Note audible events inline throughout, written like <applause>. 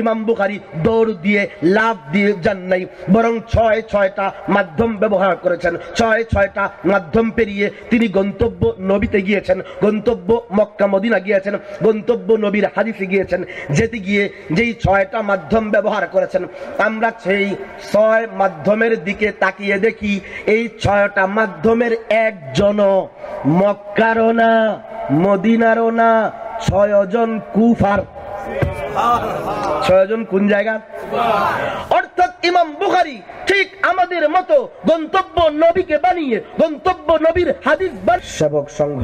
ইমাম বুখারি দৌড় দিয়ে লাভ দিয়ে যান নাই, বরং ছয় ছয়টা মাধ্যম ব্যবহার করেছেন। ছয় ছয়টা মাধ্যম পেরিয়ে তিনি গন্তব্য নবীতে গিয়েছেন, গন্তব্য মক্কা মদিনা গিয়েছেন, গন্তব্য নবীর হাদিসে গিয়েছেন, যেতে গিয়ে যেই ছয়টা মাধ্যম ব্যবহার করেছেন, আমরা সেই ছয় মাধ্যমের দিকে তাকিয়ে দেখি, এই ছয়টা মাধ্যমের একজন মক্কারও না, মদিনারও না, ছয়জন কুফার। ছয়জন কোন জায়গা? অর্থাৎ ইমাম বুখারি ঠিক আমাদের মতো গন্তব্য নবীকে বানিয়ে গন্তব্য নবীর হাদিস সেবক সংঘ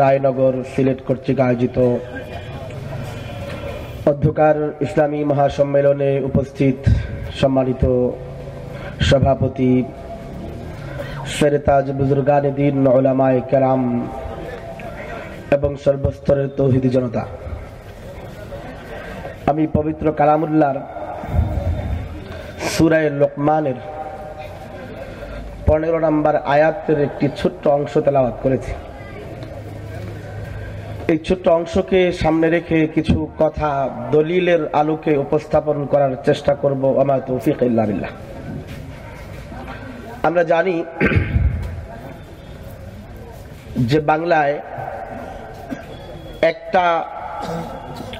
রায়নগর সিলেট কর্তৃক আয়োজিত অধ্যকার ইসলামী মহাসম্মেলনে উপস্থিত সম্মানিত সভাপতি সেরেতাজ বুজুর্গান দিন ওলামায় কেরাম এবং সর্বস্তরের তৌহিদি জনতা। আমি পবিত্র কালামুল্লার সুরায় লোকমানের পনেরো নম্বর আয়াতের একটি ছোট্ট অংশ তেলাওয়াত করেছি। এই ছোট্ট অংশকে সামনে রেখে কিছু কথা দলিলের আলোকে উপস্থাপন করার চেষ্টা করব, আমার তৌফিক ইল্লাহ আমরা জানি যে বাংলায় একটা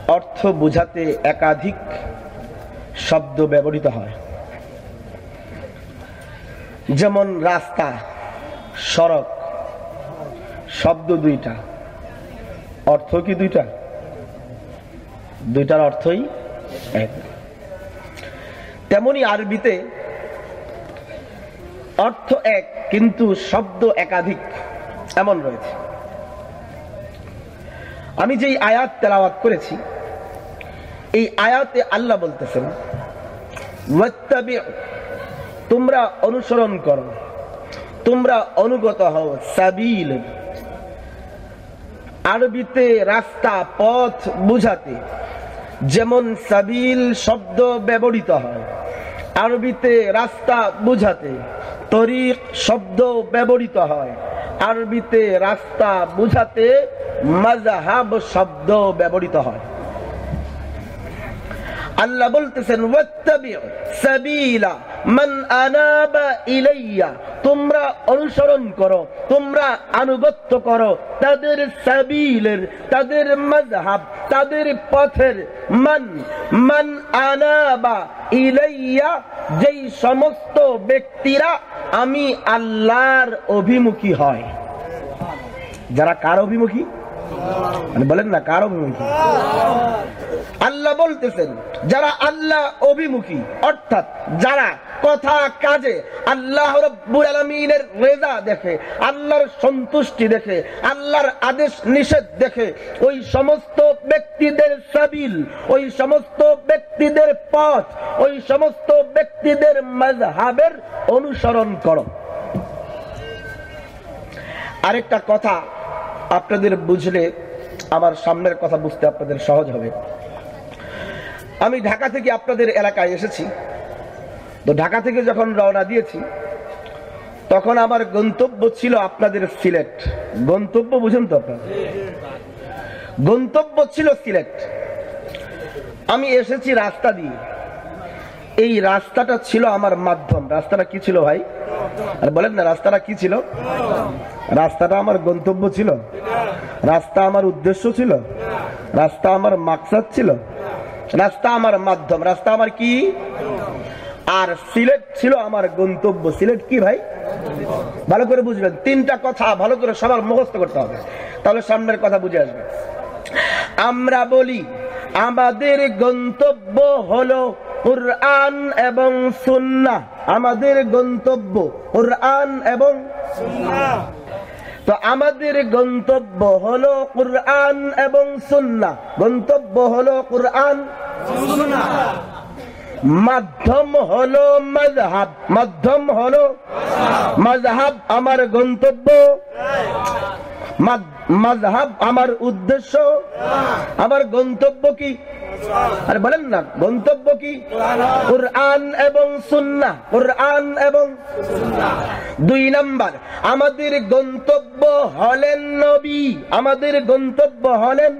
অর্থ বোঝাতে একাধিক শব্দ ব্যবহৃত হয়। যেমন রাস্তা, সড়ক, শব্দ দুইটা। অর্থ কি দুইটা? দুইটার অর্থই এক। তেমনি আরবিতে অর্থ এক, কিন্তু শব্দ একাধিক এমন রয়েছে। আমি যেই আয়াত তেলাওয়াত করেছি এই আয়াতে আল্লাহ বলতেছেন তোমরা অনুসরণ করো। তোমরা অনুগত হও সাবিল। আরবিতে রাস্তা, পথ বুঝাতে, যেমন সাবিল শব্দ ব্যবহৃত হয়, আরবিতে রাস্তা বুঝাতে, তরিক শব্দ ব্যবহৃত হয়, আরবিতে রাস্তা বুঝাতে মাজহাব শব্দ ব্যবহৃত হয়। আল্লাহ বলতেছেন তোমরা অনুসরণ করো, তোমরা আনুগত্য করো তাদের সাবিলের, তাদের মজহাব তাদের পথের মান। মান আনাবা ইলাইয়া, যেই সমস্ত ব্যক্তিরা আমি আল্লাহর অভিমুখী হয়। যারা কার অভিমুখী? মানে বলেন না, কার অভিমুখী? আল্লাহ বলতেছেন, যারা আল্লাহ অভিমুখী, অর্থাৎ যারা কথা কাজে দেখে, আল্লাহর সন্তুষ্টি দেখে, আল্লাহর আদেশ নিষেধ দেখে, ওই সমস্ত ব্যক্তিদের সাবিল, ওই সমস্ত ব্যক্তিদের পথ, ওই সমস্ত ব্যক্তিদের মজহাবের অনুসরণ করো। আরেকটা কথা আপনাদের বুঝলে আমার সামনের কথা বুঝতে আপনাদের সহজ হবে। আমি ঢাকা থেকে আপনাদের এলাকায় এসেছি। তো ঢাকা থেকে যখন রওনা দিয়েছি, তখন আমার গন্তব্য ছিল আপনাদের সিলেট। গন্তব্য বুঝুন তো আপনার। গন্তব্য ছিল সিলেট। আমি এসেছি রাস্তা দিয়ে। এই রাস্তাটা ছিল আমার মাধ্যম। রাস্তাটা কি ছিল ভাই? আর বলেন না, রাস্তাটা কি ছিল? রাস্তাটা আমার গন্তব্য ছিল। রাস্তা আমার উদ্দেশ্য ছিল। রাস্তা আমার মাকসাদ ছিল। রাস্তা আমার মাধ্যম। রাস্তা আমার কি? আর সিলেট ছিল আমার গন্তব্য। সিলেট কি ভাই? ভালো করে বুঝবেন তিনটা কথা ভালো করে সবার মুখস্থ করতে হবে। তাহলে সামনের কথা বুঝে আসবে। আমরা বলি, আমাদের গন্তব্য হলো কোরআন এবং সুন্না আমাদের গন্তব্য। কোরআন এবং তো আমাদের গন্তব্য হলো কোরআন এবং সুন্না গন্তব্য হলো কোরআন মাধ্যম হলো মজহাব মাধ্যম হলো মজহাব আমার গন্তব্য। মজহাব আমার উদ্দেশ্য। আমার গন্তব্য কি? আরে বলেন না, গন্তব্য কি? কোরআন এবং সুন্না কোরআন এবং দুই নাম্বার, আমাদের গন্তব্য হলেন নবী। আমাদের গন্তব্য হলেন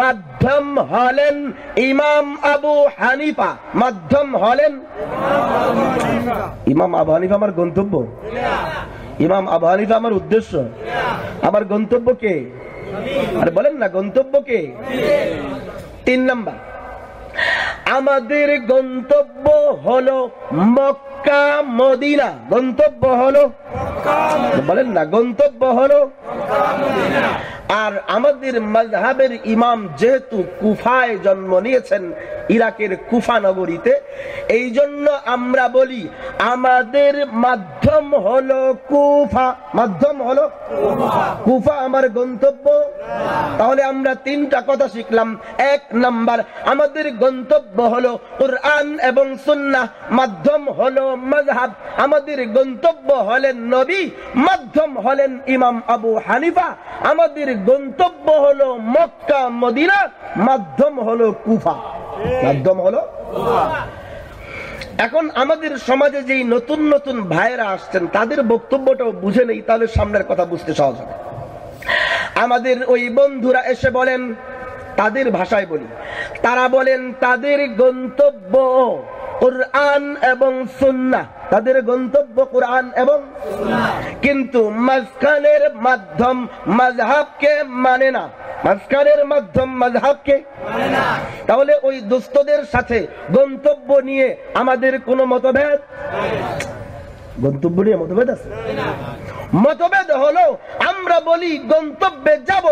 মাধ্যম হলেন ইমাম আবু হানিফা। মাধ্যম হলেন ইমাম আবু হানিফা আমার গন্তব্য? ইমাম আবু হানিফা আমার উদ্দেশ্য। আমার গন্তব্য কে আর বলেন না গন্তব্য কে তিন নাম্বার। আমাদের গন্তব্য হলো মক্কা, মদিনা। গন্তব্য হলো। বলেন না, গন্তব্য হলো। আর আমাদের মজহাবের ইমাম যেহেতু কুফায় জন্ম নিয়েছেন ইরাকের কুফা নগরীতে এই জন্য আমরা বলি আমাদের মাধ্যম হলো কুফা। মাধ্যম হলো কুফা আমার গন্তব্য। তাহলে আমরা তিনটা কথা শিখলাম। এক নাম্বার, আমাদের গন্তব্য হলো কোরআন এবং সুন্নাহ। মাধ্যম হলো মজহাব আমাদের গন্তব্য হলেন নবী, মাধ্যম হলেন ইমাম আবু হানিফা। আমাদের গন্তব্য হলো মক্কা মদিনা মাধ্যম হলো কুফা। মাধ্যম হলো এখন আমাদের সমাজে যেই নতুন নতুন ভাইয়েরা আসছেন তাদের বক্তব্যটাও বুঝে নেই তাহলে সামনের কথা বুঝতে সহজ হবে। আমাদের ওই বন্ধুরা এসে বলেন তাদের ভাষায় বলি। তারা বলেন তাদের গন্তব্য কোরআন এবং সুন্না তাদের গন্তব্য কোরআন এবং কিন্তু মাঝখানের মাধ্যম মাঝহাবকে মানে না। মাঝখানের মাধ্যম মাঝহাবকে তাহলে ওই দুস্থদের সাথে গন্তব্য নিয়ে আমাদের কোনো মতভেদ? গন্তব্য নিয়ে মতভেদ আছে? মতভেদ হলো আমরা বলি গন্তব্যে যাব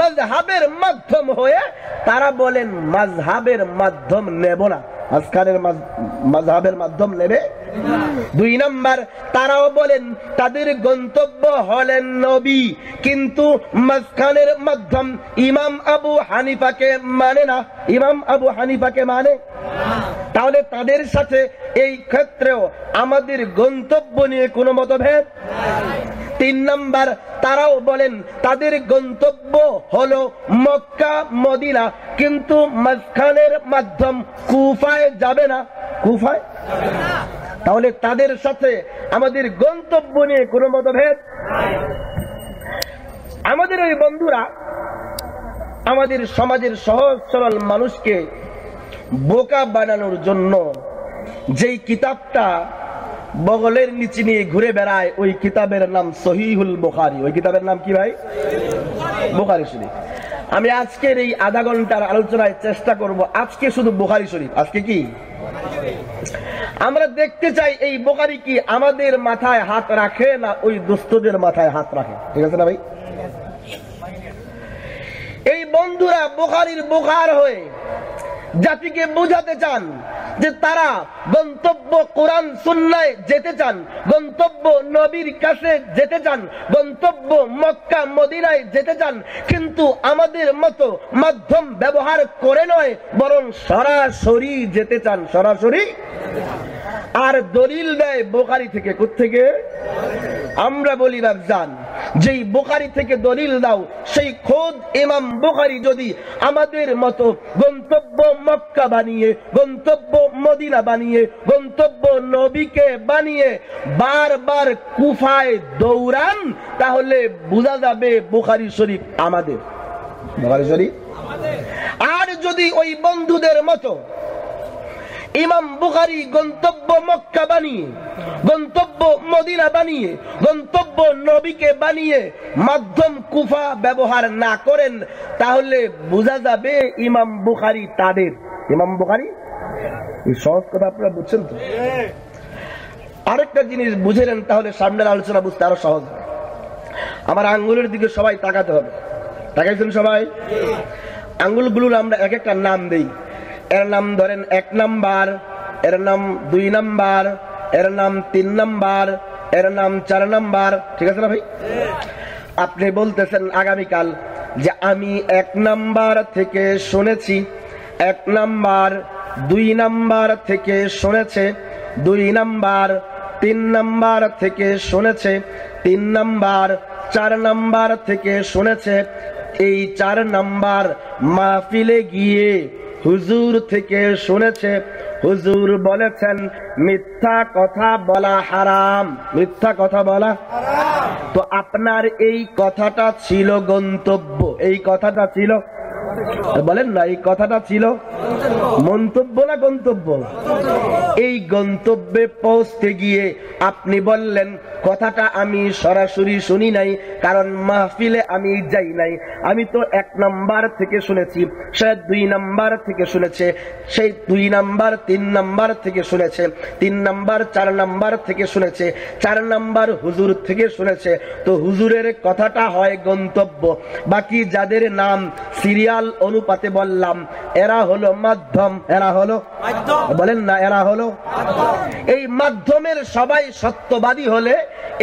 মজহাবের মাধ্যম হয়ে তারা বলেন মজহাবের মাধ্যম নেব না। আজকালের মজহাবের মাধ্যম নেবে? দুই নাম্বার, তারাও বলেন, তাদের গন্তব্য হলেন নবী, কিন্তু মাঝখানের মাধ্যম ইমাম আবু হানিফাকে মানে না। ইমাম আবু হানিফাকে মানে? তাহলে তাদের সাথে এই ক্ষেত্রেও আমাদের গন্তব্য নিয়ে কোনো মতভেদ? তিন নম্বর, তারাও বলেন, তাদের গন্তব্য হলো মক্কা, মদিনা, কিন্তু মাঝখানের মাধ্যম কুফায় যাবে না? কুফায়? তাহলে তাদের সাথে আমাদের গন্তব্য নিয়ে কোনো মতভেদ? আমাদের ওই বন্ধুরা আমাদের সমাজের সহজ সরল মানুষকে বোকা বানানোর জন্য যেই কিতাবটা বগলের নিচে নিয়ে ঘুরে বেড়ায়, ওই কিতাবের নাম সহিহুল বোখারি। ওই কিতাবের নাম কি ভাই? বোখারি শরীফ। আমি আজকের এই আধা ঘণ্টার আলোচনায় চেষ্টা করব। আজকে শুধু বোখারি শরীফ, আজকে কি? আমরা দেখতে চাই এই বোকারি কি আমাদের মাথায় হাত রাখে না ওই দোস্তদের মাথায় হাত রাখে। ঠিক আছে না ভাই? এই বন্ধুরা, বোখারির বোকার হয়ে জাতিকে বোঝাতে চান যে তারা গন্তব্য কোরআন সুন্নায় যেতে চান, গন্তব্য নবীর কাছে যেতে চান, গন্তব্য মক্কা মদিনায় যেতে চান, কিন্তু আমাদের মতো মাধ্যম ব্যবহার করে নয়, বরং সরাসরি যেতে চান। সরাসরি? আর দলিল দেয় বোকারি থেকে। কোথেকে আমরা বলি যান যেই বোকারি থেকে দলিল দাও সেই খোদ ইমাম বোকারি যদি আমাদের মতো গন্তব্য মক্কা বানিয়ে গন্তব্য মদিনা বানিয়ে গন্তব্য নবীকে বানিয়ে বারবার কুফায় দৌড়ান তাহলে বোঝা যাবে বোখারি শরীফ আমাদের। বোখারি শরীফ? আর যদি ওই বন্ধুদের মতো ইমাম বুখারি গন্তব্য মক্কা বানিয়ে, গন্তব্য মদিনা বানিয়ে, গন্তব্য নবীকে বানিয়ে মাধ্যম কুফা ব্যবহার না করেন, তাহলে বোঝা যাবে ইমাম বুখারি তাদের। ইমাম বুখারি? এই সহজ কথা আপনারা বুঝছেন তো? আরেকটা জিনিস বুঝে নেন, তাহলে সামনের আলোচনা বুঝতে আরও সহজ হয়। আমার আঙ্গুলের দিকে সবাই তাকাতে হবে। তাকাইছেন সবাই? আঙ্গুলগুলোর আমরা এক একটা নাম দেই। এর নাম ধরেন এক নাম্বার, এর নাম দুই নাম্বার, এর নাম তিন নাম্বার, এর নাম চার নাম্বার। ঠিক আছে না ভাই? আপনি বলতেছেন আগামীকাল যে আমি এক নাম্বার থেকে শুনেছি, এক নাম্বার, দুই নাম্বার থেকে শুনেছে, দুই নাম্বার, তিন নাম্বার থেকে শুনেছে, তিন নাম্বার, চার নাম্বার থেকে শুনেছে, এই চার নাম্বার মাহফিলে গিয়ে হুজুর থেকে শুনেছে, হুজুর বলেছেন, মিথ্যা কথা বলা হারাম। মিথ্যা কথা বলা তো আপনার এই কথাটা ছিল গন্তব্য। এই কথাটা ছিল, বলেন না, এই কথাটা ছিল মন্তব্য না গন্তব্য? এই গন্তব্যে পৌঁছতে গিয়ে আপনি বললেন, কথাটা আমি সরাসরি শুনি নাই, কারণ মাহফিলে আমি যাই নাই। আমি তো এক নাম্বার থেকে শুনেছি, সে দুই নাম্বার থেকে শুনেছে সেই দুই নাম্বার, তিন নাম্বার থেকে শুনেছে, তিন নাম্বার, চার নাম্বার থেকে শুনেছে, চার নাম্বার হুজুর থেকে শুনেছে। তো হুজুরের কথাটা হয় গন্তব্য। বাকি যাদের নাম সিরিয়াল অনুপাতে বললাম, এরা হলো মাধ্যম এরা হলো। বলেন না এরা হলো। এই মাধ্যমের সবাই সত্যবাদী হলে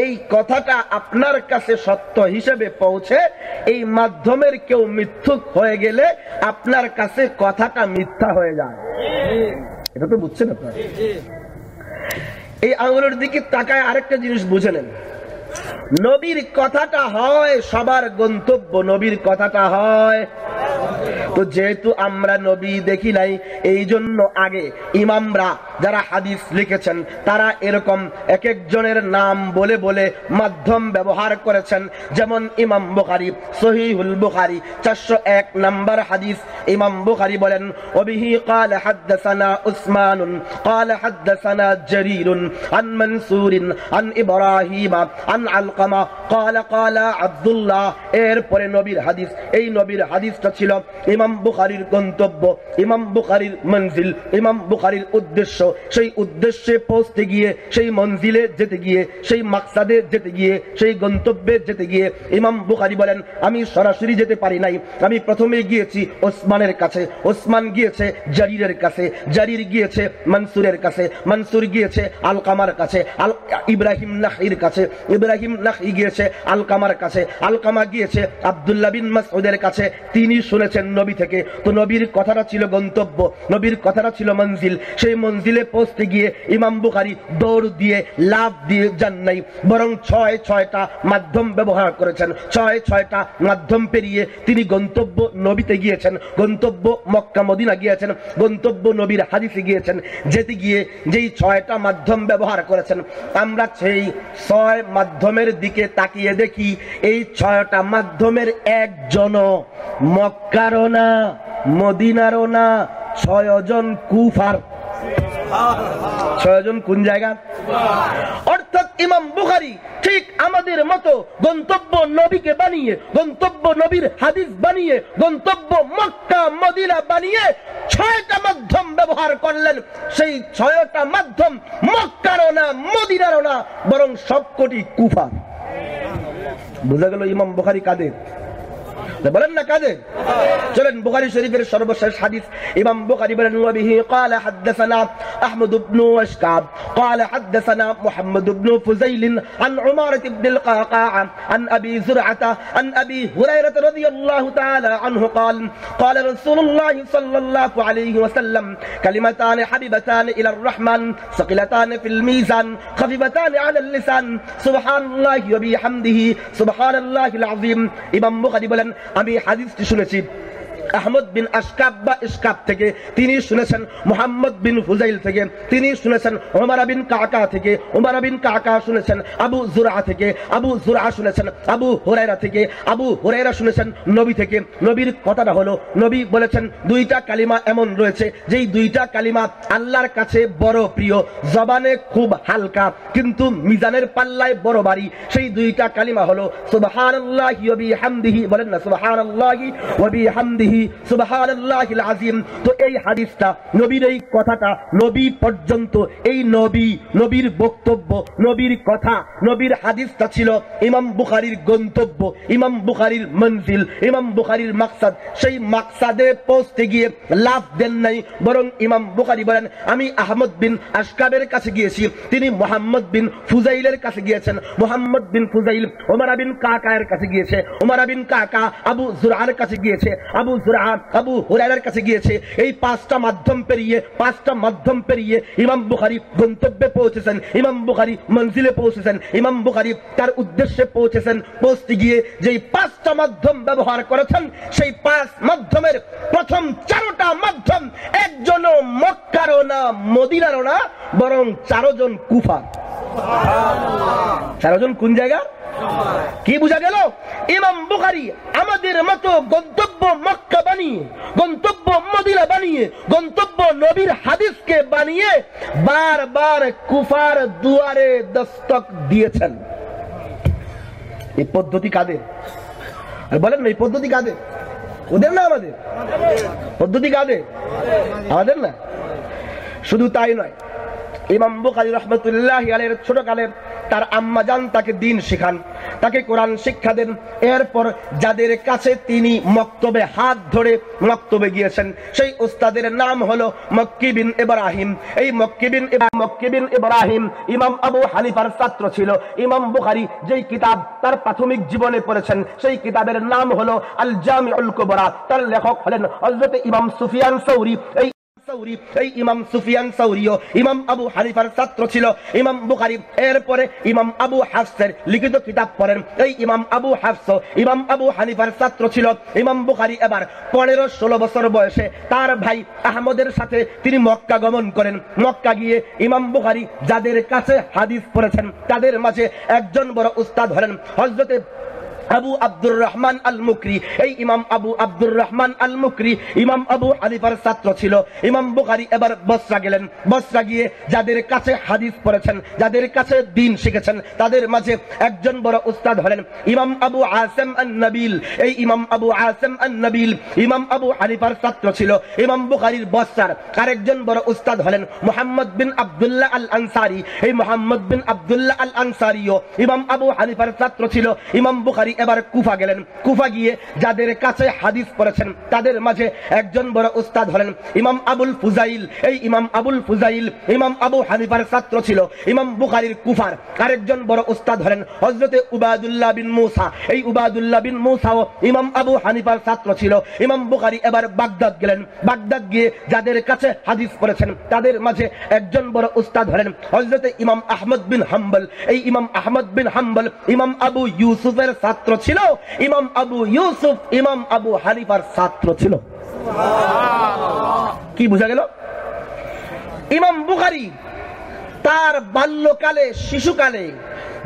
এই কথাটা আপনার কাছে সত্য হিসেবে পৌঁছে। এই মাধ্যমের কেউ মিথ্যুক হয়ে গেলে আপনার কাছে কথাটা মিথ্যা হয়ে যায়। এটা তো বুঝছেন আপনার? এই আঙুলের দিকে তাকায় আরেকটা জিনিস বুঝে নেন। নবীর কথাটা হয় সবার গন্তব্য নবীর কথাটা হয় তো যেহেতু আমরা নবী দেখি নাই এই জন্য আগে ইমামরা যারা হাদিস লিখেছেন তারা এরকম এক একজনের নাম বলে বলে মাধ্যম ব্যবহার করেছেন যেমন ইমাম বুখারি সহিহুল বুখারি চারশো এক নাম্বার হাদিস ইমাম বুখারি বলেন ওবিহি قال حدثنا عثمان قال حدثنا جرير عن منصور عن ابراهيم عن এরপরে নবীর হাদিস, এই নবীর হাদিসটা ছিল ইমাম বুখারির গন্তব্য, ইমাম বুখারির মঞ্জিল, ইমাম বুখারির উদ্দেশ্য। সেই উদ্দেশ্যে পৌঁছতে গিয়ে, সেই মঞ্জিলে যেতে গিয়ে, সেই মাকসাদে যেতে গিয়ে, সেই গন্তব্যে যেতে গিয়ে ইমাম বুখারি বলেন, আমি সরাসরি যেতে পারি নাই। আমি প্রথমে গিয়েছি ওসমানের কাছে। ওসমান গিয়েছে জারিরের কাছে। জারির গিয়েছে মনসুরের কাছে। মনসুর গিয়েছে আলকামার কাছে আল ইব্রাহিম নাহির কাছে। ইব্রাহিম নাহি গিয়েছে, আলকামার কাছে। আলকামা গিয়েছে আব্দুল্লাহ বিন মাসউদের কাছে। তিনি শুনেছেন নবী থেকে। তো নবীর কথাটা ছিল গন্তব্য, নবীর কথাটা ছিল মঞ্জিল। সেই মঞ্জিলে পৌঁছতে গিয়ে ইমাম বুখারি দৌড় দিয়ে লাভ দিয়ে যান নাই। বরং ছয় ছয়টা মাধ্যম ব্যবহার করেছেন। ছয় ছয়টা মাধ্যম পেরিয়ে তিনি গন্তব্য নবীতে গিয়েছেন। গন্তব্য মক্কা মদিনা গিয়েছেন। গন্তব্য নবীর হাদিসে গিয়েছেন। যেতে গিয়ে যেই ছয়টা মাধ্যম ব্যবহার করেছেন, আমরা সেই ছয় মাধ্যমের দিকে তাকিয়ে দেখি এই ছয়টা মাধ্যমের একজন মক্কারও না মদিনারও না ছয়জন কুফার। ছয়জন কোন জায়গা? অর্থাৎ ইমাম বুখারি ঠিক আমাদের মতো গন্তব্য নবীকে বানিয়ে, গন্তব্য নবীর হাদিস বানিয়ে, গন্তব্য মক্কা, মদিনা বানিয়ে ছয়টা মাধ্যম ব্যবহার করলেন। সেই ছয়টা মাধ্যম মক্কারও না, মদিনারও না, বরং সবকটি কুফার। বোঝা গেল ইমাম বুখারি কাদের? বলেন না কাজে চলেন বুখারী শরীফের সর্বশেষ হাদিস ইমাম বুখারী বলেন ওয়াবিহি قال حدثنا احمد بن وشكاب قال حدثنا محمد بن فزيل عن عمارة بن القعقاع عن ابي زرعة عن ابي هريرة رضي الله تعالى عنه قال قال رسول الله صلى الله عليه وسلم كلمتان حبيبتان الى الرحمن ثقلتان في الميزان خفيفتان على اللسان سبحان الله وبحمده سبحان الله العظيم ইমাম বুখারী বলেন আমি হাদিসটি শুনেছি আহমদ বিন আসকাব বা ইসকাব থেকে তিনি শুনেছেন, মোহাম্মদ বিন হুজাইল থেকে তিনি শুনেছেন, ওমারা বিন কাকা থেকে, ওমারা বিন কাকা শুনেছেন, আবু জুরা থেকে, আবু জুরা শুনেছেন, আবু হুরাইরা থেকে, আবু হুরাইরা শুনেছেন নবী থেকে। নবীর কথাটা হলো, নবী বলেছেন, দুইটা কালিমা এমন রয়েছে, যেই দুইটা কালিমা আল্লাহর কাছে বড় প্রিয়, জবানে খুব হালকা, কিন্তু মিজানের পাল্লায় বড় বাড়ি সেই দুইটা কালিমা হলো, সুবহানাল্লাহি ওয়া বিহামদিহি বলেন না, সুবহানাল্লাহি ওয়া বিহামদিহি তো এই হাদিসটা, নবীর এই কথাটা, নবী পর্যন্ত, এই নবী, নবীর বক্তব্য, নবীর কথা, নবীর হাদিসটা ছিল ইমাম বুখারীর গন্তব্য, ইমাম বুখারীর মঞ্জিল, ইমাম বুখারীর মাকসাদ। সেই মাকসাদে পৌঁছতে গিয়ে লাভ দেন নাই, বরং ইমাম বুখারী বলেন, আমি আহমদ বিন আশকাবের কাছে গিয়েছি, তিনি মোহাম্মদ বিন ফুজাইলের কাছে গিয়েছেন। মোহাম্মদ বিন ফুজাইল ওমর বিন কাকায়ের কাছে গিয়েছে, ওমর বিন কাকা আবু জুরআর কাছে গিয়েছে, আবু পাঁচটা মাধ্যম পেরিয়ে ইমাম গন্তব্যে পৌঁছেছেন। ইমাম বুখারী পৌঁছেছেন। ইমাম বুখারী তার উদ্দেশ্যে পৌঁছেছেন। পৌঁছতে গিয়ে যেই পাঁচটা মাধ্যম ব্যবহার করেছেন, সেই পাঁচ মাধ্যমের প্রথম চারোটা মাধ্যম একজনও মক্কারও না, মদিনারও না, বরং চারোজন কুফা। চারোজন কোন জায়গা? কি বোঝা গেল? ইমাম বুখারি আমাদের মতো গন্তব্য মক্কা বানিয়ে গন্তব্য মদিনা বানিয়ে গন্তব্য নবীর হাদিসকে বানিয়ে বারবার কুফার দুয়ারে দস্তক দিয়েছেন। এই পদ্ধতি কাদের? আর বলেন না এই পদ্ধতি কাদের? ওদের না আমাদের? পদ্ধতি কাদের? আমাদের না? শুধু তাই নয় ইমাম বুখারী রহমতুল্লাহ আলের তার আম্মা জান তাকে দিন তাকে কোরআন শিক্ষা দেন। এরপর যাদের কাছে তিনি মক্তবে হাত ধরে মক্তবে গিয়েছেন, সেই উস্তাদের নাম হলো মক্কি বিন ইব্রাহিম। এই মক্কি বিন মক্কি ইব্রাহিম ইমাম আবু হানিফার ছাত্র ছিল। ইমাম বুখারী যেই কিতাব তার প্রাথমিক জীবনে পড়েছেন, সেই কিতাবের নাম হলো আল জামিউল কুবরা। তার লেখক হলেন হযরত ইমাম সুফিয়ান সৌরি। এই এবার পনেরো ষোলো বছর বয়সে তার ভাই আহমদের সাথে তিনি মক্কা গমন করেন। মক্কা গিয়ে ইমাম বুখারি যাদের কাছে হাদিস পড়েছেন, তাদের মাঝে একজন বড় উস্তাদ হলেন। হজরতে আবু আব্দুর রহমান আল মুকরি এই ইমাম আবু আব্দুর রহমান আল মুকরি ইমাম আবু হানিফার ছাত্র ছিল। ইমাম বুখারি এবার বসরা গেলেন। বসরা গিয়ে যাদের কাছে হাদিস পড়েছেন, যাদের কাছে দিন শিখেছেন, তাদের মাঝে একজন বড় উস্তাদ হলেন ইমাম আবু আসেম আন নবিল এই ইমাম আবু আসেম আন নবিল ইমাম আবু হানিফার ছাত্র ছিল। ইমাম বুখারির বসরার আরেকজন বড় উস্তাদ হলেন মোহাম্মদ বিন আব্দুল্লাহ আল আনসারি এই মোহাম্মদ বিন আব্দুল্লাহ আল আনসারিও ইমাম আবু হানিফার ছাত্র ছিল। ইমাম বুখারি এবার কুফা গেলেন। কুফা গিয়ে যাদের কাছে হাদিস পড়েছেন, তাদের মাঝে একজন বড় উস্তাদ হলেন, ইমাম আবুল ফুজাইল। এই ইমাম আবুল ফুজাইল, ইমাম আবু হানিফার ছাত্র ছিল, ইমাম বুখারির কুফার। আরেকজন বড় উস্তাদ হলেন হজরতে উবাদুল্লাহ বিন মুসা। এই উবাদুল্লাহ বিন মুসাও ইমাম আবু হানিফার ছাত্র ছিল। ইমাম বুখারি এবার বাগদাদ গেলেন। বাগদাদ গিয়ে যাদের কাছে হাদিস পড়েছেন, তাদের মাঝে একজন বড় উস্তাদ হলেন হজরতে ইমাম আহমদ বিন হাম্বল। এই ইমাম আহমদ বিন হাম্বল ইমাম আবু ইউসুফের ছাত্র ছিল ইমাম আবু ইউসুফ ইমাম আবু হানিফার ছাত্র ছিল। কি বুঝা গেল? ইমাম বুখারি তার বাল্যকালে শিশুকালে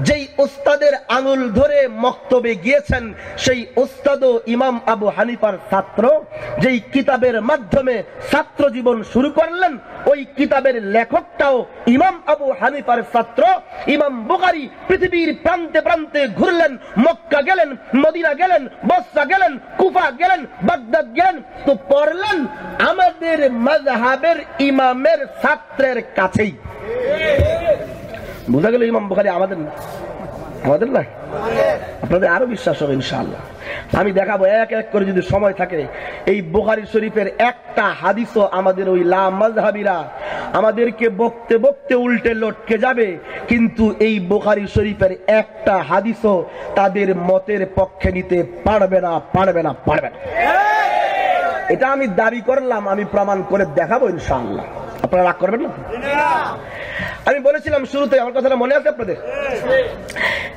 যেই ওস্তাদের আঙুল ধরে মক্তবে গিয়েছেন, সেই ওস্তাদ ইমাম আবু হানিফার ছাত্র। যেই কিতাবের মাধ্যমে ছাত্র জীবন শুরু করলেন, ওই কিতাবের লেখকটাও ইমাম আবু হানিফার ছাত্র। ইমাম বুখারি পৃথিবীর প্রান্তে প্রান্তে ঘুরলেন, মক্কা গেলেন, মদিনা গেলেন, বসরা গেলেন, কুফা গেলেন, বাগদাদ গেলেন, তো পড়লেন আমাদের মজহাবের ইমামের ছাত্রের কাছেই। বোঝা গেল ইমাম বুখারি আমাদের না। আমাদের না? আপনাদের আরও বিশ্বাস হবে ইনশাআল্লাহ। আমি দেখাবো এক এক করে যদি সময় থাকে, এই বুখারি শরীফের একটা হাদিসও আমাদের ওই লামাজহাবিরা আমাদেরকে বকতে বকতে উল্টে লটকে যাবে, কিন্তু এই বুখারি শরীফের একটা হাদিসও তাদের মতের পক্ষে নিতে পারবে না পারবে না পারবে না। এটা আমি দাবি করলাম, আমি প্রমাণ করে দেখাবো ইনশাআল্লাহ। আপনারা রাগ করবেন না? আমি বলেছিলাম শুরুতে, আমার কথাটা মনে আছে আপনাদের?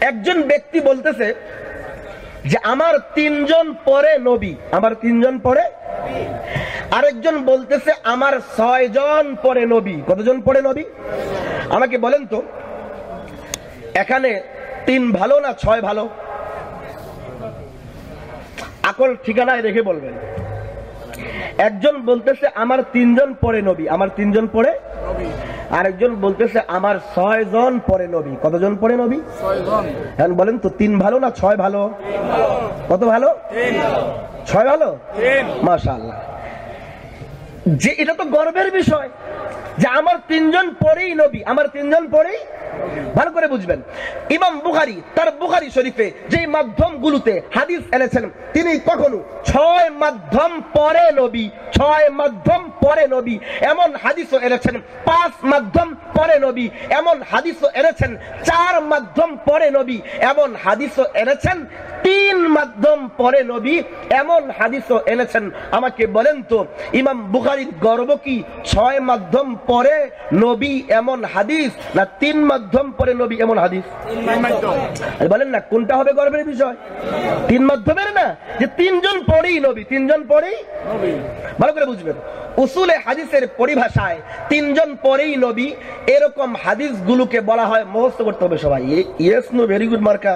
একজন ব্যক্তি বলতেছে যে, আমার তিনজন পরে নবী। আমার তিনজন পরে? আরেকজন বলতেছে, আমার ছয় জন পরে নবী। কতজন পরে নবী? আমাকে বলেন তো, এখানে তিন ভালো না ছয় ভালো? আকল ঠিকানায় রেখে বলবেন। একজন বলতেছে আমার তিনজন পরে নবী। আমার তিনজন পরে আরেকজন বলতেছে আমার ছয় জন পরে নবী। কতজন পরে নবী? এখন বলেন তো তিন ভালো না ছয় ভালো? কত ভালো? ছয় ভালো? মাশাআল্লাহ। যে, এটা তো গর্বের বিষয় যে আমার তিনজন পরেই নবী। আমার তিনজন পরেই? ভালো করে বুঝবেন। ইমাম বুখারি, তার বুখারি শরীফে যে মাধ্যম গুলোতে হাদিস এনেছেন, তিনি কখনো ছয় মাধ্যম পরে নবী, ছয় মাধ্যম পরে নবী, এমন হাদিসও এনেছেন, পাঁচ মাধ্যম পরে নবী, এমন হাদিসও এনেছেন, চার মাধ্যম পরে নবী, এমন হাদিসও এনেছেন, তিন মাধ্যম পরে নবী এমন হাদিসও এনেছেন। আমাকে বলেন তো ইমাম বুখারির গর্ব কি? ছয় মাধ্যম পরে নবী এমন হাদিস না তিন মাধ্যম পরে নবী এমন হাদিস? বলেন না কোনটা হবে গর্বের বিষয়? তিন মাধ্যমের না যে তিনজন পরেই নবী তিনজন পরেই ভালো করে বুঝবেন। উসুলে হাদিসের পরিভাষায় তিনজন পরেই নবী এরকম হাদিসগুলোকে বলা হয় মুখস্থ করতে হবে সবাই। ইয়েস নো ভেরি গুড মার্কা।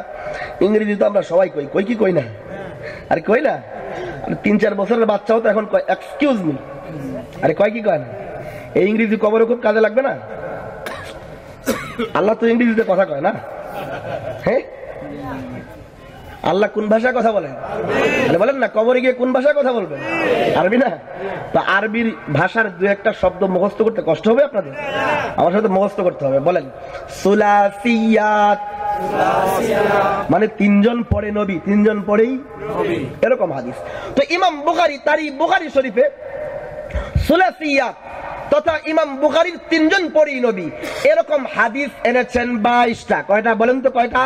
ইংরেজি তো আমরা সবাই কই। কই কি কই? না আরে কই না তিন চার বছরের বাচ্চাও তো এখন এক্সকিউজ মি আরে কয় কি কয় না? এই ইংরেজি কবরও খুব কাজে লাগবে না? আল্লাহ তো ইংরেজিতে কথা কয় না? হ্যাঁ? আল্লাহ কোন ভাষায় কথা বলেন? বলেন না কবরে গিয়ে কোন ভাষায় কথা বলবেন? আরবি না? তো আরবির ভাষার দু একটা শব্দ মুখস্থ করতে কষ্ট হবে আপনাদের? আমার সাথে মুখস্থ করতে হবে। বলেন সুলাসিয়াত। মানে তিনজন পরে নবী তিনজন পরেই এরকম হাদিস। তো ইমাম বুখারি তার এই বুখারি শরীফে সুলাসিয়াত তথা ইমাম বুখারির তিনজন পরেই নবী। এরকম হাদিস এনেছেন বাইশটা। কয়টা বলেন তো কয়টা?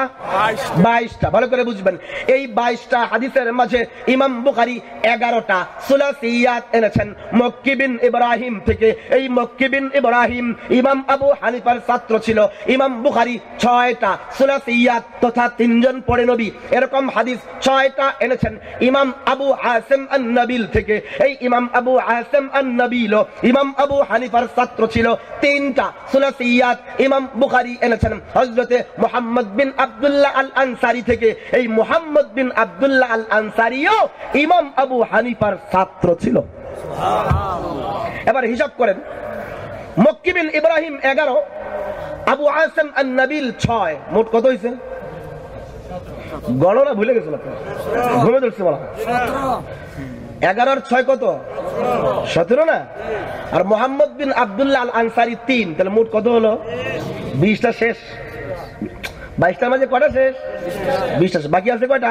বাইশটা। ভালো করে বুঝবেন। এই বাইশটা হাদিসের মাঝে ইমাম বুখারি এগারোটা সুলাসিয়াত এনেছেন। মক্কিবিন ইব্রাহিম থেকে। এই মক্কিবিন ইব্রাহিম ইমাম আবু হানিফার ছাত্র ছিল। ইমাম বুখারি ছয়টা সুলাসিয়াত তথা তিনজন পরে নবী। এরকম হাদিস ছয়টা এনেছেন ইমাম আবু আসেম আন নবিল থেকে। এই ইমাম আবু আসেম আন নবিল ইমাম আবু হানিফার ছাত্র ছিল। তিনটা সুলাসিয়াত ইমাম বুখারি এনেছেন। হজরতে মোহাম্মদ বিন আব্দুল্লাহ আল আনসারি থেকে। এই মোহাম্মদ বিন আব্দুল্লাহ আল আনসারিও ইমাম আবু হানিফার ছাত্র ছিল। এবার হিসাব করেন। মক্কি বিন ইব্রাহিম এগারো আবু আসেম আন নবিল ছয়। মোট কত হয়েছে গণনা ভুলে গেছিল ঘুমে ধরছে বলা এগারোর ছয় কত? সতেরো না? আর মোহাম্মদ বিন আবদুল্লাহ আল আনসারি তিন। তাহলে মোট কত হলো? বিশটা শেষ। বাইশটার মাঝে কটা শেষ? বিশটা বাকি আছে কয়টা?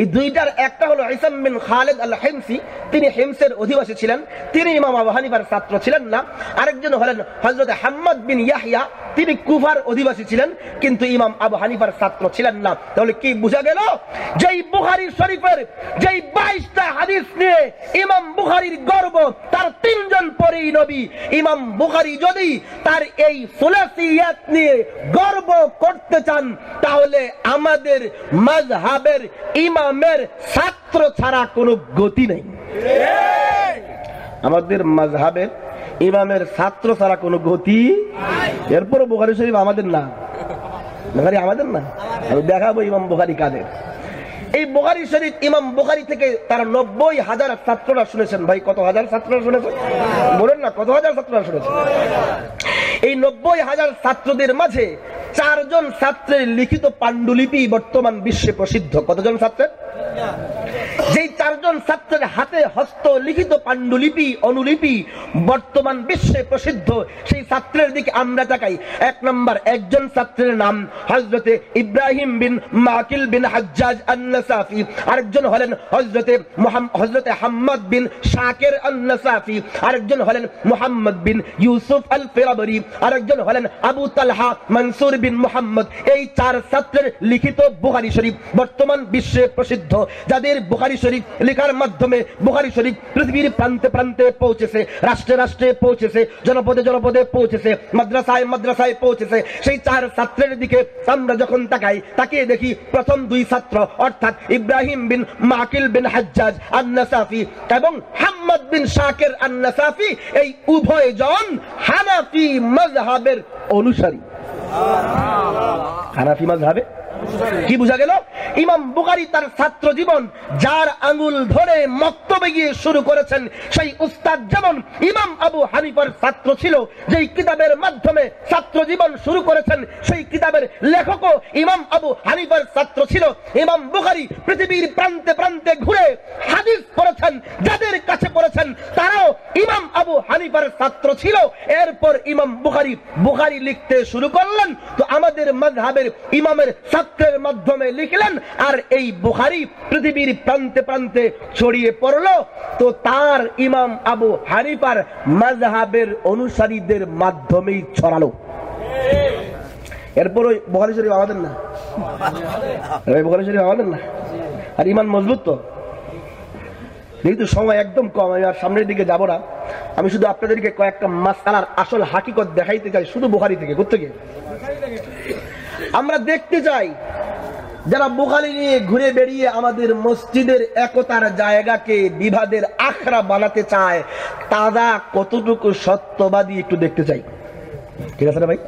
এই দুইটার একটা হলো ইসাম বিন খালেদ আল হেমসি তিনি হেমসের অধিবাসী ছিলেন। তিনি ইমাম আবু হানিফার ছাত্র ছিলেন না। আরেকজন হলেন হজরত হাম্মদ বিন ইয়াহিয়া তিনি কুফার অধিবাসী ছিলেন, কিন্তু ইমাম আবু হানিফার ছাত্র ছিলেন না। তাহলে কি বোঝা গেল? যেই বুখারি শরীফের যেই বাইশটা হাদিস নিয়ে ইমাম বুখারির গর্ব, তার তিনজন পরেই নবী ইমাম বুখারি যদি তার এই সুলাসিয়াত নিয়ে গর্ব করতে চান, তাহলে আমাদের মাজহাবের ইমামের ছাত্র ছাড়া কোনো গতি নেই। আমাদের মাজহাবের ইমামের ছাত্র ছাড়া কোনো গতি এরপর বোখারি শরীফ আমাদের না। বোখারি আমাদের না? আমি দেখাবো ইমাম বোখারি কাদের। এই বোখারি শরীফ ইমাম বোখারি থেকে তারা নব্বই হাজার ছাত্ররা শুনেছেন। ভাই, কত হাজার ছাত্ররা শুনেছেন? বলেন না, কত হাজার ছাত্ররা শুনেছেন? এই নব্বই হাজার ছাত্রদের মাঝে চারজন ছাত্রের লিখিত পাণ্ডুলিপি বর্তমান বিশ্বে প্রসিদ্ধ। কতজন ছাত্রের? যেই চারজন ছাত্রের হাতে হস্ত লিখিত পাণ্ডুলিপি, অনুলিপি বর্তমান বিশ্বে প্রসিদ্ধ, সেই ছাত্রের দিকে আমরা তাকাই। এক নম্বর, একজন ছাত্রের নাম হজরতে ইব্রাহিম বিন মাকিল বিন হাজ্জাজ আন্নাসাফি। আরেকজন হলেন হজরতে হজরতে হাম্মদ বিন শাকের আন্নাসাফি। আরেকজন হলেন মোহাম্মদ বিন ইউসুফ আল ফেরাবরি আরেকজন হলেন আবু তালহা মনসুর বিন মোহাম্মদ, এই চার ছাত্রের লিখিত বুখারি শরীফ বর্তমান বিশ্বে প্রসিদ্ধ। যাদের বুখারি শরীফ লেখার মাধ্যমে বুখারি শরীফ পৃথিবীর প্রান্তে প্রান্তে পৌঁছেছে, রাষ্ট্রে রাষ্ট্রে পৌঁছেছে, জনপদে জনপদে পৌঁছেছে, মাদ্রাসায় মাদ্রাসায় পৌঁছেছে, সেই চার ছাত্রের দিকে আমরা যখন তাকাই দেখি প্রথম দুই ছাত্র, অর্থাৎ ইব্রাহিম বিন মাকিল বিন হাজ্জাজ এবং হাম্মদ বিন শাকের এই উভয় জন হানাফি মজহাবের অনুসারী। হানাফি মজহাবে কি বোঝা গেল? ইমাম বুখারি তার ছাত্র জীবন যার আঙ্গুল ধরে মক্তবে গিয়ে শুরু করেছেন, সেই উস্তাদ যেমন ইমাম আবু হানিফার ছাত্র ছিল, যেই কিতাবের মাধ্যমে ছাত্র জীবন শুরু করেছেন, সেই কিতাবের লেখকও ইমাম আবু হানিফার ছাত্র ছিল। ইমাম বুখারি পৃথিবীর প্রান্তে প্রান্তে ঘুরে হাদিস পড়েছেন, যাদের কাছে পড়েছেন, তারাও ইমাম আবু হানিফার ছাত্র ছিল। এরপর ইমাম বুখারি বুখারি লিখতে শুরু করলেন তো আমাদের মজহাবের ইমামের ছাত্রের মাধ্যমে লিখলেন, আর এই বুখারি পৃথিবীর প্রান্তে প্রান্তে ছড়িয়ে পড়ল, তো তার ইমাম আবু হানিফার মজহাবের অনুসারীদের মাধ্যমেই ছড়ালো। এরপর ওই বুখারি শরীফ আমাদের না? বুখারি শরীফ আমাদের না? আর ইমান মজবুত তো? যেহেতু সময় একদম কম, আমি আর সামনের দিকে যাব না। আমি শুধু আপনাদেরকে কয়েকটা মাসালার আসল হাকিকত দেখাইতে চাই, শুধু বুখারি থেকে কোথেকে আমরা দেখতে চাই, যারা বুখারি নিয়ে ঘুরে বেরিয়ে আমাদের মসজিদের একতার জায়গাকে বিভাদের আখড়া বানাতে চায়, তারা কতটুকু সত্যবাদী একটু দেখতে চাই। ঠিক আছে ভাই?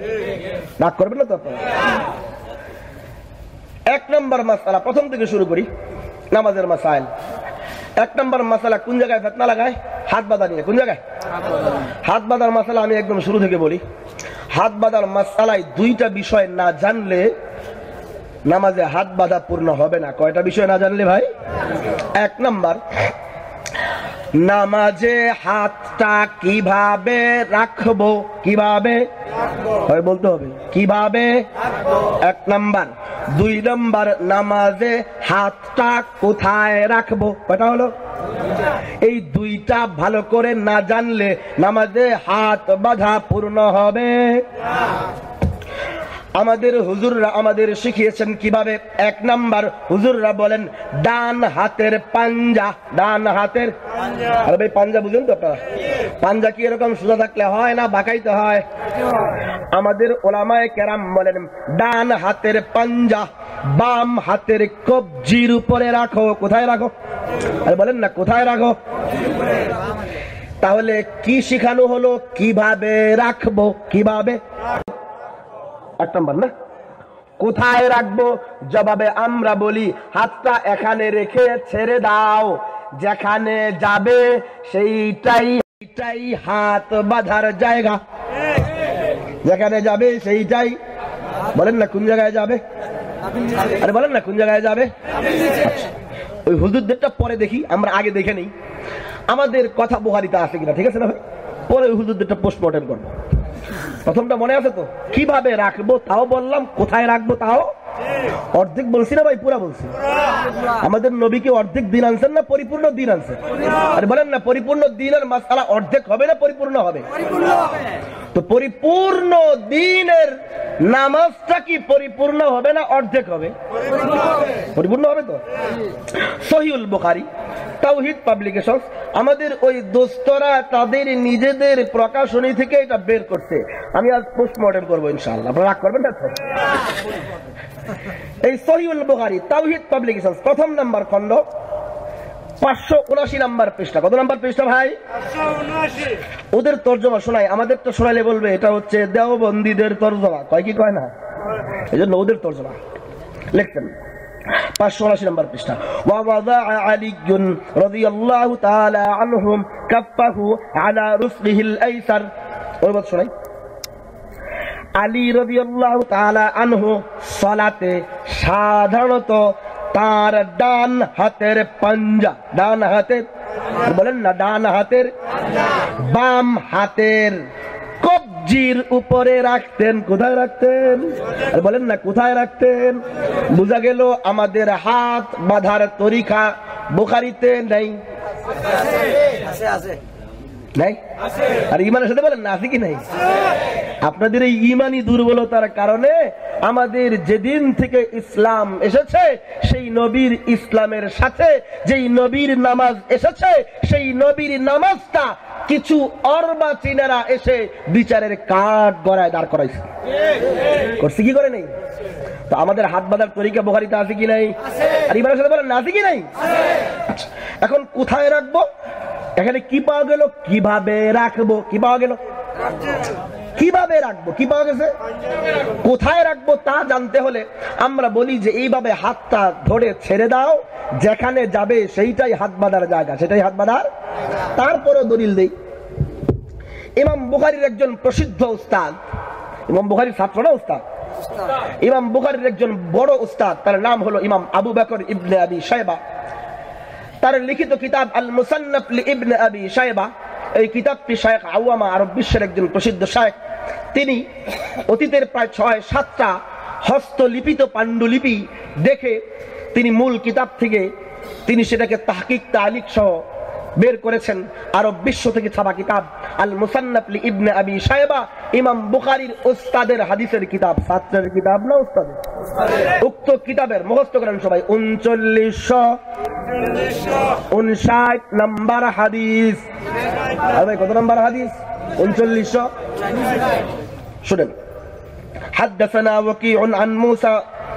রাগ করবেন না তো আপনারা? এক নম্বর মাসালা, প্রথম থেকে শুরু করি, নামাজের মাসাইল। এক নম্বর মাসালা কোন জায়গায় ফেতনা লাগায়? হাত বাঁধা নিয়ে। কোন জায়গায়? হাত বাঁধার মশালা আমি একদম শুরু থেকে বলি। হাত বাঁধার মশালায় দুইটা বিষয় না জানলে নামাজে হাত বাঁধা পূর্ণ হবে না। কয়টা বিষয় না জানলে ভাই? এক নাম্বার নামাজে হাতটা কীভাবে রাখব? কীভাবে? হয় বলতে হবে। কীভাবে? এক নাম্বার। দুই নাম্বার, নামাজে হাতটা কোথায় রাখব? কয়টা হলো? এই দুইটা ভালো করে না জানলে নামাজে হাত বাঁধা পূর্ণ হবে। আমাদের হুজুররা আমাদের শিখিয়েছেন কীভাবে। এক নাম্বার হুজুররা বলেন ডান হাতের পাঞ্জা ডান হাতের আরে ভাই পাঞ্জা বুঝেন তো আপনারা? পাঞ্জা কি এরকম সোজা থাকলে হয় না বাঁকাইতে হয়? আমাদের ওলামায় কেরাম বলেন ডান হাতের পাঞ্জা বাম হাতের কবজির উপরে রাখো। কোথায় রাখো? আরে বলেন না কোথায় রাখো? তাহলে কি শিখানো হলো? কীভাবে রাখব? কীভাবে? এক নম্বর না? কোথায় রাখব? জবাবে আমরা বলি, হাতটা এখানে রেখে ছেড়ে দাও। যেখানে যাবে সেইটাই সেইটাই হাত বাঁধার জায়গা। যেখানে যাবে সেইটাই। বলেন না, কোন জায়গায় যাবে? আরে বলেন না, কোন জায়গায় যাবে? ওই হুজুরদেরটা পরে দেখি, আমরা আগে দেখে নেই। আমাদের কথা বোহারিতে আছে কিনা, ঠিক আছে না ভাই? পরে ওই হুজুরদেরটা পোস্টমর্টেম করব। প্রথমটা মনে আছে তো? কীভাবে রাখব তাও বললাম কোথায় রাখব তাও? অর্ধেক বলছি না ভাই পুরা বলছি। আমাদের নবীকে অর্ধেক দিন আনছেন না পরিপূর্ণ দিন আনছেন? আরে বলেন না পরিপূর্ণ দিনের মাসালা অর্ধেক হবে না পরিপূর্ণ হবে? তো পরিপূর্ণ দিনের নামাজটা কি পরিপূর্ণ হবে না অর্ধেক হবে? পরিপূর্ণ হবে। তো? সহিউল বুখারী তাওহিদ পাবলিকেশন আমাদের ওই দোস্তরা তাদের নিজেদের প্রকাশনী থেকে এটা বের করছে। আমি আজ পোস্টমর্টম করব ইনশাল্লাহ আপনারা রাগ করবেন না এই সহিউল বুখারী তাওহিদ পাবলিকেশন প্রথম নাম্বার খণ্ড পাঁচশো উনাশি নাম্বার পৃষ্ঠা কত নাম্বার পৃষ্ঠা ভাই ওদের তর্জমা শোনাই আমাদের তো শোনালে বলবে এটা হচ্ছে দেওবন্দীদের তর্জমা কয় কি কয় না এই জন্য ওদের তর্জমা লিখছেন পাঁচশো উনাশি নম্বর পৃষ্ঠা ووضع علي رضي الله تعالى عنهم كفه على رفقه الايسر ওই বাদ শোনাই আলী রাদিয়াল্লাহু তাআলা আনহু সালাতে সাধারণত তার ডান হাতের পাঞ্জা, ডান হাতের, বলেন না, ডান হাতের, বাম হাতের কবজির উপরে রাখতেন। কোথায় রাখতেন? আর বলেন না, কোথায় রাখতেন? বোঝা গেল আমাদের হাত বাঁধার তরিকা বোখারিতে নেই। নাই? আর ইমানের সাথে বলেন আছে কি নাই? আপনাদের এই ইমানি দুর্বলতার কারণে আমাদের যেদিন থেকে ইসলাম এসেছে, সেই নবীর ইসলামের সাথে, যেই নবীর নামাজ এসেছে, সেই নবীর নামাজটা কিছু অর্বাচীনেরা এসে বিচারের কাঠ গড়ায় দাঁড় করাইছে। করছে কি করে নেই? আমাদের হাত বাঁধার তরিকা বোখারিতে আছে কি নাই? আর ইমানের সাথে বলেন আছে কি নাই? আচ্ছা, এখন কোথায় রাখব? এখানে কি পাওয়া গেল? কীভাবে রাখব? কি পাওয়া গেল? কীভাবে রাখব? কি পাওয়া গেছে? কোথায় রাখব তা জানতে হলে আমরা বলি যে এইভাবে হাতটা ধরে ছেড়ে দাও, যেখানে যাবে সেইটাই হাত বাঁধার জায়গা, সেটাই হাত বাঁধার। তারপরও দলিল দেই। ইমাম বুখারির একজন প্রসিদ্ধ উস্তাদ, ইমাম বুখারির ছাত্র না উস্তাদ? ইমাম বুখারির একজন বড় উস্তাদ, তার নাম হলো ইমাম আবু বকর ইবনে আবি সাহেবা তার লিখিত কিতাব আল মুসান্নফ ইবনে আবি সাহেবা এই কিতাবটি শায়েখ আওয়ামা আরব বিশ্বের একজন প্রসিদ্ধ শায়েখ। তিনি অতীতের প্রায় ছয়, সাতটা হস্তলিপিত পাণ্ডুলিপি দেখে তিনি মূল কিতাব থেকে তিনি সেটাকে তাহকিক তালিক সহ বের করেছেন। আরব বিশ্ব থেকে ছাপা কিতাব আল মুসান্নাফলি ইবনে আবি সাহেবা ইমাম বুখারীর ওস্তাদের হাদিসের কিতাব। ছাত্রের কিতাব না উস্তাদের উক্ত কিতাবের মুখস্থ করেন সবাই। উনচল্লিশশো উনষাট নাম্বার হাদিস। কত নাম্বার হাদিস? উনচল্লিশশো শুনেন حدثنا وكيع عن موسى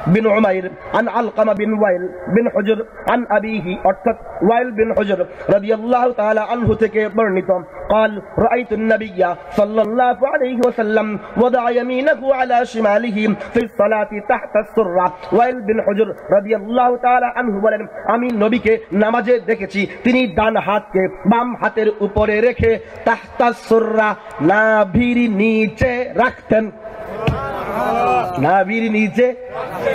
بن عمير عن علقمة بن وائل بن حجر عن أبيه অর্থাৎ ওয়াইল বিন হুজর রাদিয়াল্লাহু তাআলা আনহু থেকে বর্ণিত قال رأيت النبي صلى الله عليه وسلم وضع يمينه على شماله في الصلاة تحت السرة ওয়াইল বিন হুজর রাদিয়াল্লাহু তাআলা আনহু বলেন আমি নবীকে নামাজে দেখেছি তিনি ডান হাতকে বাম হাতের উপরে রেখে তাহতা সুররা নাভির নিচে রাখতেন নাভির নিচে।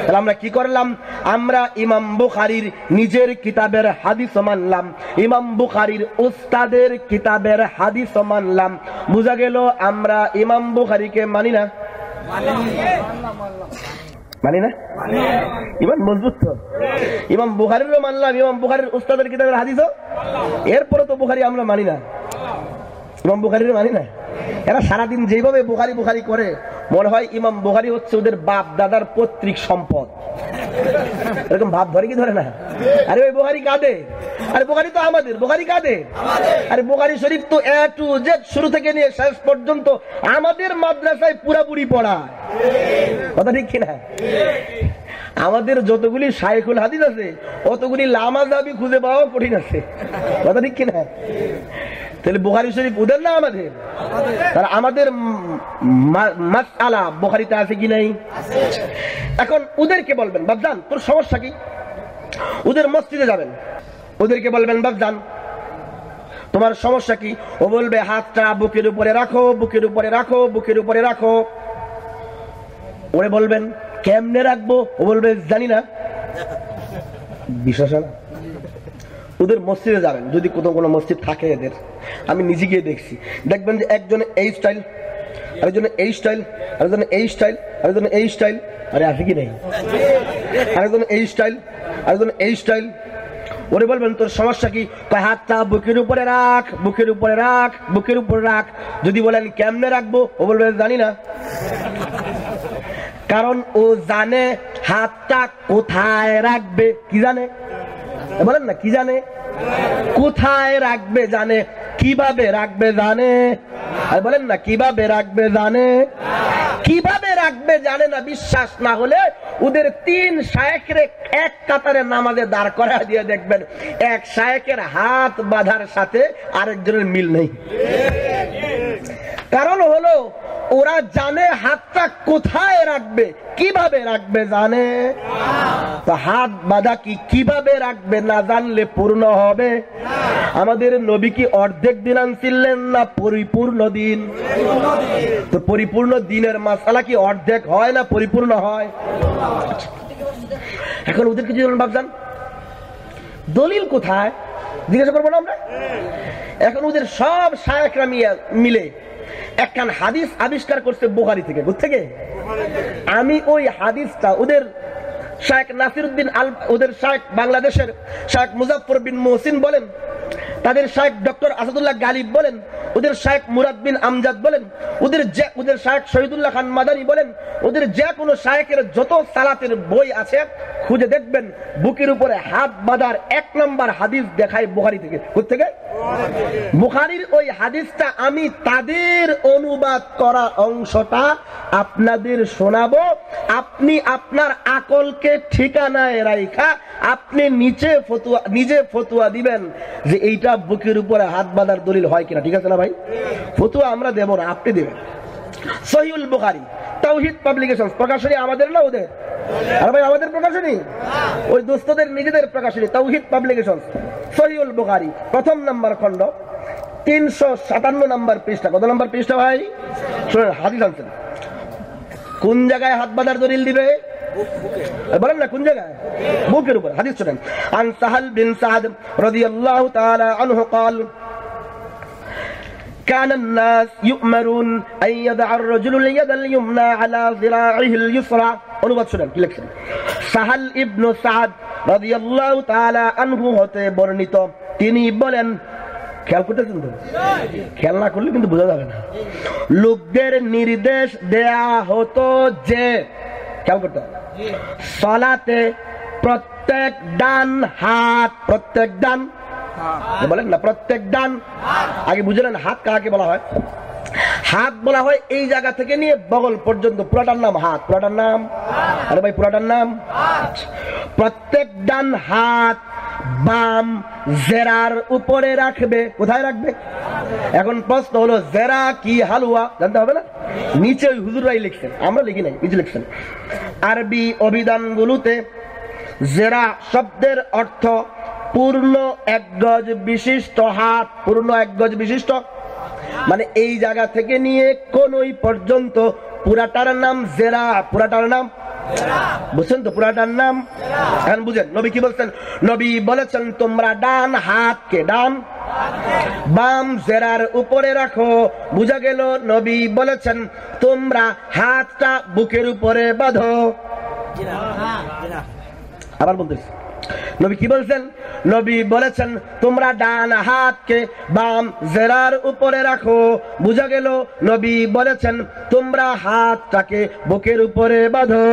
তাহলে আমরা কি করলাম? আমরা ইমাম বুখারির নিজের কিতাবের হাদিস মানলাম। ইমাম বুখারির উস্তাদের কিতাবের হাদিস মানলাম। বুঝা গেল আমরা ইমাম বুখারিকে মানি না? মানি না? ইমান মজবুত তো। ইমাম বুখারিরও মানলাম, ইমাম বুখারির উস্তাদের কিতাবের হাদিসও। এরপরে তো বুখারি আমরা মানি না। ইমাম বুখারির মানি না এরা সারাদিন যেভাবে বুখারি বুখারি করে, মনে হয় ইমাম বুখারি হচ্ছে ওদের বাপ দাদার পৈতৃক সম্পদ। এরকম ভাব ধরে কি ধরে না? আরে ওই বুখারি কাঁদে। আরে বুখারি তো আমাদের, বুখারি কাঁদে। আরে বুখারি শরীফ তো এ টু জেড শুরু থেকে নিয়ে শেষ পর্যন্ত আমাদের মাদ্রাসায় পুরাপুরি পড়া কথা ঠিক কিনা? আমাদের যতগুলি শাইখুল হাদিস আছে, অতগুলি লামা দাবি খুঁজে পাওয়া কঠিন আছে। কথা ঠিক কিনা? তাহলে বুখারি শরীফ ওদের না আমাদের? তাহলে আমাদের মাসালা বুখারিতে আছে কি নাই? এখন ওদেরকে বলবেন বাবজান তোর সমস্যা কি? ওদের মসজিদে যাবেন। ওদেরকে বলবেন বাবজান তোমার সমস্যা কি? ও বলবে, হাতটা বুকের উপরে রাখো, বুকের উপরে রাখো, বুকের উপরে রাখো। ওরে বলবেন, কেমনে রাখব? ও বলবে, জানি না। বিশ্বাস ওদের মসজিদে যাবেন। যদি কোথাও কোনো মসজিদ থাকে এদের। আমি নিজে গিয়ে দেখছি। দেখবেন যে একজনে এই স্টাইল আরেকজনে এই স্টাইল আরেকজনে এই স্টাইল আরেকজনে এই স্টাইল আরে আছে কি নেই? আরেকজনে এই স্টাইল আরেকজনে এই স্টাইল ওরে বলবেন, তোর সমস্যা কি? কয় হাতটা বুকের উপরে রাখ, বুকের উপরে রাখ, বুকের উপরে রাখ। যদি বলেন, কেমনে রাখব? ও বলবে, জানি না। কারণ ও জানে হাতটা কোথায় রাখবে, কি জানে? বলেন না, কি জানে? কোথায় রাখবে জানে? কীভাবে রাখবে জানে? আর বলেন না, কীভাবে রাখবে জানে? কীভাবে রাখবে জানে না বিশ্বাস না হলে ওদের তিন শায়কের এক কাতারে নামাজে দাঁড় করা দিয়ে দেখবেন, এক শায়কের হাত বাঁধার সাথে আরেকজনের মিল নেই। কারণ হলো, ওরা জানে হাতটা কোথায় রাখবে কীভাবে রাখবে জানে? হাত বাঁধা কি কীভাবে রাখবে না জানলে পূর্ণ হবে? আমাদের নবী কি অর্ধেক দিন আনছিলেন না পরিপূর্ণ দিন? তো পরিপূর্ণ দিনের মাসালা কি অর্ধেক হয় না পরিপূর্ণ হয়? এখন ওদেরকে যদি ভাবছেন, দলিল কোথায়? জিজ্ঞাসা করব না আমরা? এখন ওদের সব সায়করা মিলে একখান হাদিস আবিষ্কার করছে বোহারি থেকে থেকে আমি ওই হাদিসটা ওদের শায়েখ নাসিরুদ্দিন আল, ওদের শায়েখ বাংলাদেশের শায়েখ মুজাফর বিন মোহসিন বলেন, তাদের শায়েখ ডক্টর আসাদুল্লাহ গালিব বলেন, ওদের শায়েখ মুরাদ বিন আমজাদ বলেন, ওদের যে, ওদের শায়েখ শহীদুল্লাহ খান মাদানি বলেন, ওদের যে কোনো শায়েকের যত সালাতের বই আছে, খুঁজে দেখবেন, বুকের উপরে হাত বাঁধার এক নম্বর হাদিস দেখায় বুখারি থেকে। থেকে বুখারির ওই হাদিসটা আমি তাদের অনুবাদ করা অংশটা আপনাদের শোনাবো। আপনি আপনার আকলকে ঠিকানায় রাইখা আপনি নিচে ফতুয়া, নিজে ফতুয়া দিবেন যে এইটা বুকের উপরে হাত বাঁধার দলিল হয় কিনা। ঠিক আছে না ভাই? ফতুয়া আমরা দেব না, আপনি দেবেন। সহিউল বুখারি, তাওহিদ পাবলিকেশন প্রকাশনী আমাদের না ওদের? আর ভাই, আমাদের প্রকাশনী? ওই দোস্তদের, নিজেদের প্রকাশনী, তাওহিদ পাবলিকেশন সহিউল বুখারি, প্রথম নাম্বার খণ্ড, তিনশো সাতান্ন নাম্বার পৃষ্ঠা। কত নাম্বার পৃষ্ঠা ভাই? শোনেন, হাদিস আনছেন। কোন জায়গায় হাত বাঁধার দলিল দিবে? বলেন না কোন জায়গায় বুকের উপর হাদিস শোনেন আন সাহাল বিন সাদ রাদিয়াল্লাহু তাআলা আনহু قال كان الناس يؤمرون أن يضع الرجل اليد اليمنى على ذراعه اليسرى অনুবাদ শুনেন কি লিখছেন সাহাল ইবনু সাদ রাদিয়াল্লাহু তাআলা আনহু হতে বর্ণিত তিনি বলেন খেয়াল করতেছেন তো খেয়াল না করলে কিন্তু বোঝা যাবে না লোকদের নির্দেশ দেয়া হতো যে খেয়াল করতে সলাতে প্রত্যেক ডান হাত প্রত্যেক ডান বলেন না প্রত্যেক ডান আগে বুঝলেন হাত কাকে বলা হয়? হাত বলা হয় এই জায়গা থেকে নিয়ে বগল পর্যন্ত। পুরাটার নাম হাত পুরাটার নাম? আরে ভাই পুরাটার নাম? প্রত্যেক ডান হাত বাম জেরার উপরে রাখবে। কোথায় রাখবে? এখন প্রশ্ন হলো জেরা কি হালুয়া? জানতে হবে না? নিচে হুজুরাই লিখছেন। আমরা লিখি নাই নিচে লিখছেন। আরবি অভিধানগুলোতে জেরা শব্দের অর্থ পূর্ণ এক গজ বিশিষ্ট হাত পূর্ণ এক গজ বিশিষ্ট মানে এই জায়গা থেকে নিয়ে কোন ওই পর্যন্ত পুরাটার নাম জেরা, পুরাটার নাম বুঝছেন তো, পুরাটার নাম এখন বুঝেন, নবী কি বলছেন? নবী বলেছেন, তোমরা ডান হাতকে ডান বাম জেরার উপরে রাখো। বুঝা গেল, নবী বলেছেন, তোমরা হাতটা বুকের উপরে বাঁধো। আবার বলতেছি। নবী কি বলছেন? নবী বলেছেন, তোমরা ডান হাতকে বাম জেরার উপরে রাখো। বুঝা গেল, নবী বলেছেন, তোমরা হাতটাকে বুকের উপরে বাঁধো।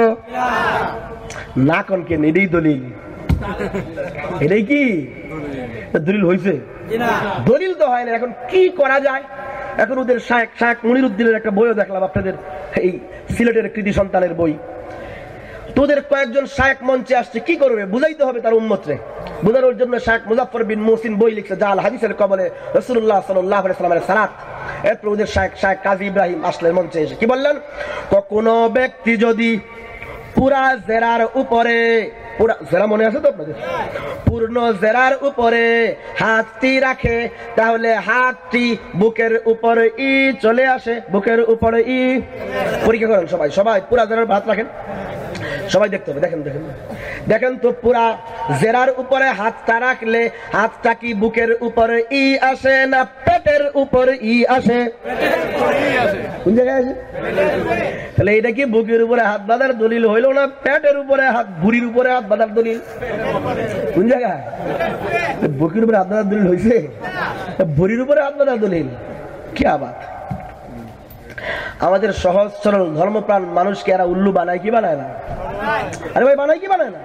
না কনকে দলিল। এটাই কি? দলিল হয়েছে দলিল তো হয় না, এখন কি করা যায়? এখন ওদের শায়েক শায়েক মনির উদ্দিনের একটা বইও দেখলাম, আপনাদের এই সিলেটের কৃতি সন্তানের বই। তোদের কয়েকজন শায়েক মঞ্চে আসছে, কি করবে? বুঝাইতে হবে তার উন্মতরে বুঝানোর জন্য শায়েক মুজাফর বিন মুহসিন বই লিখছে জাল হাদিসের কবলে রসুল্লাহ সাল্লাহ সাল্লামের সালাত। এরপর ওদের শায়েক শায়েক কাজী ইব্রাহিম আসলেন মঞ্চে এসে কি বললেন? কোনো ব্যক্তি যদি পুরা জেরার উপরে, পুরা জেরা মনে আছে তো আপনাদের? পূর্ণ জেরার উপরে হাতটি রাখে, তাহলে হাতটি বুকের উপরে ই চলে আসে। বুকের উপরে ই পরীক্ষা করেন সবাই। সবাই পুরা জেরার হাত রাখেন। সবাই দেখতে হবে, দেখেন দেখেন। দেখেন তো পুরা জেরার উপরে হাতটা রাখলে হাতটা কি বুকের উপরে ই আসে না পেটের উপরে ই আসে? তাহলে এটা কি বুকের উপরে হাত বাঁধার দলিল হইল না পেটের উপরে হাত, বুড়ির উপরে হাত বাঁধার দলিল? কোন জায়গায়? বুকের উপরে হাত বাঁধার দলিল হয়েছে বুড়ির উপরে হাত বাঁধার দলিল। কি আবাদ? আমাদের সহজ, সরল, ধর্মপ্রাণ মানুষকে এরা উল্লু বানায়, কি বানায় না? আরে ভাই, বানায়, কি বানায় না?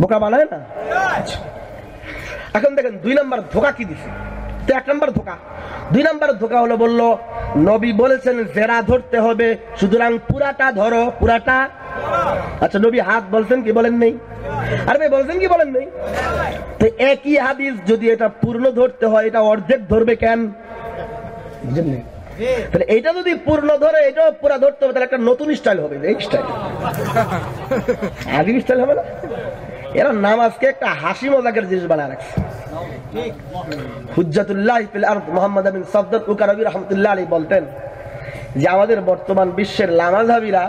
বোকা বানায় না। এখন দেখেন, দুই নম্বর ধোকা কি দিছে? হলো বলল, নবী বলেছেন ধরতে হবে, সুতরাং পুরাটা ধরো, পুরাটা আচ্ছা নবী হাত বলছেন কি বলেন নেই? আরে ভাই, বলছেন কি বলেন নেই? তো একই হাদিস, যদি এটা পূর্ণ ধরতে হয়, এটা অর্ধেক ধরবে কেন? তাহলে এটা যদি পূর্ণ ধরে এটাও পুরা ধরতে হবে তাহলে একটা নতুন স্টাইল হবে এই স্টাইল আদিম স্টাইল হবে না? এরা নামাজকে একটা হাসি মজাকের জিনিস বানায় রাখছে। হুজ্জাতুল্লাহ মোহাম্মদ বিন সফদর উকারবি রহমতুল্লাহ আলী বলতেন যে আমাদের বর্তমান বিশ্বের লামাজাবিরা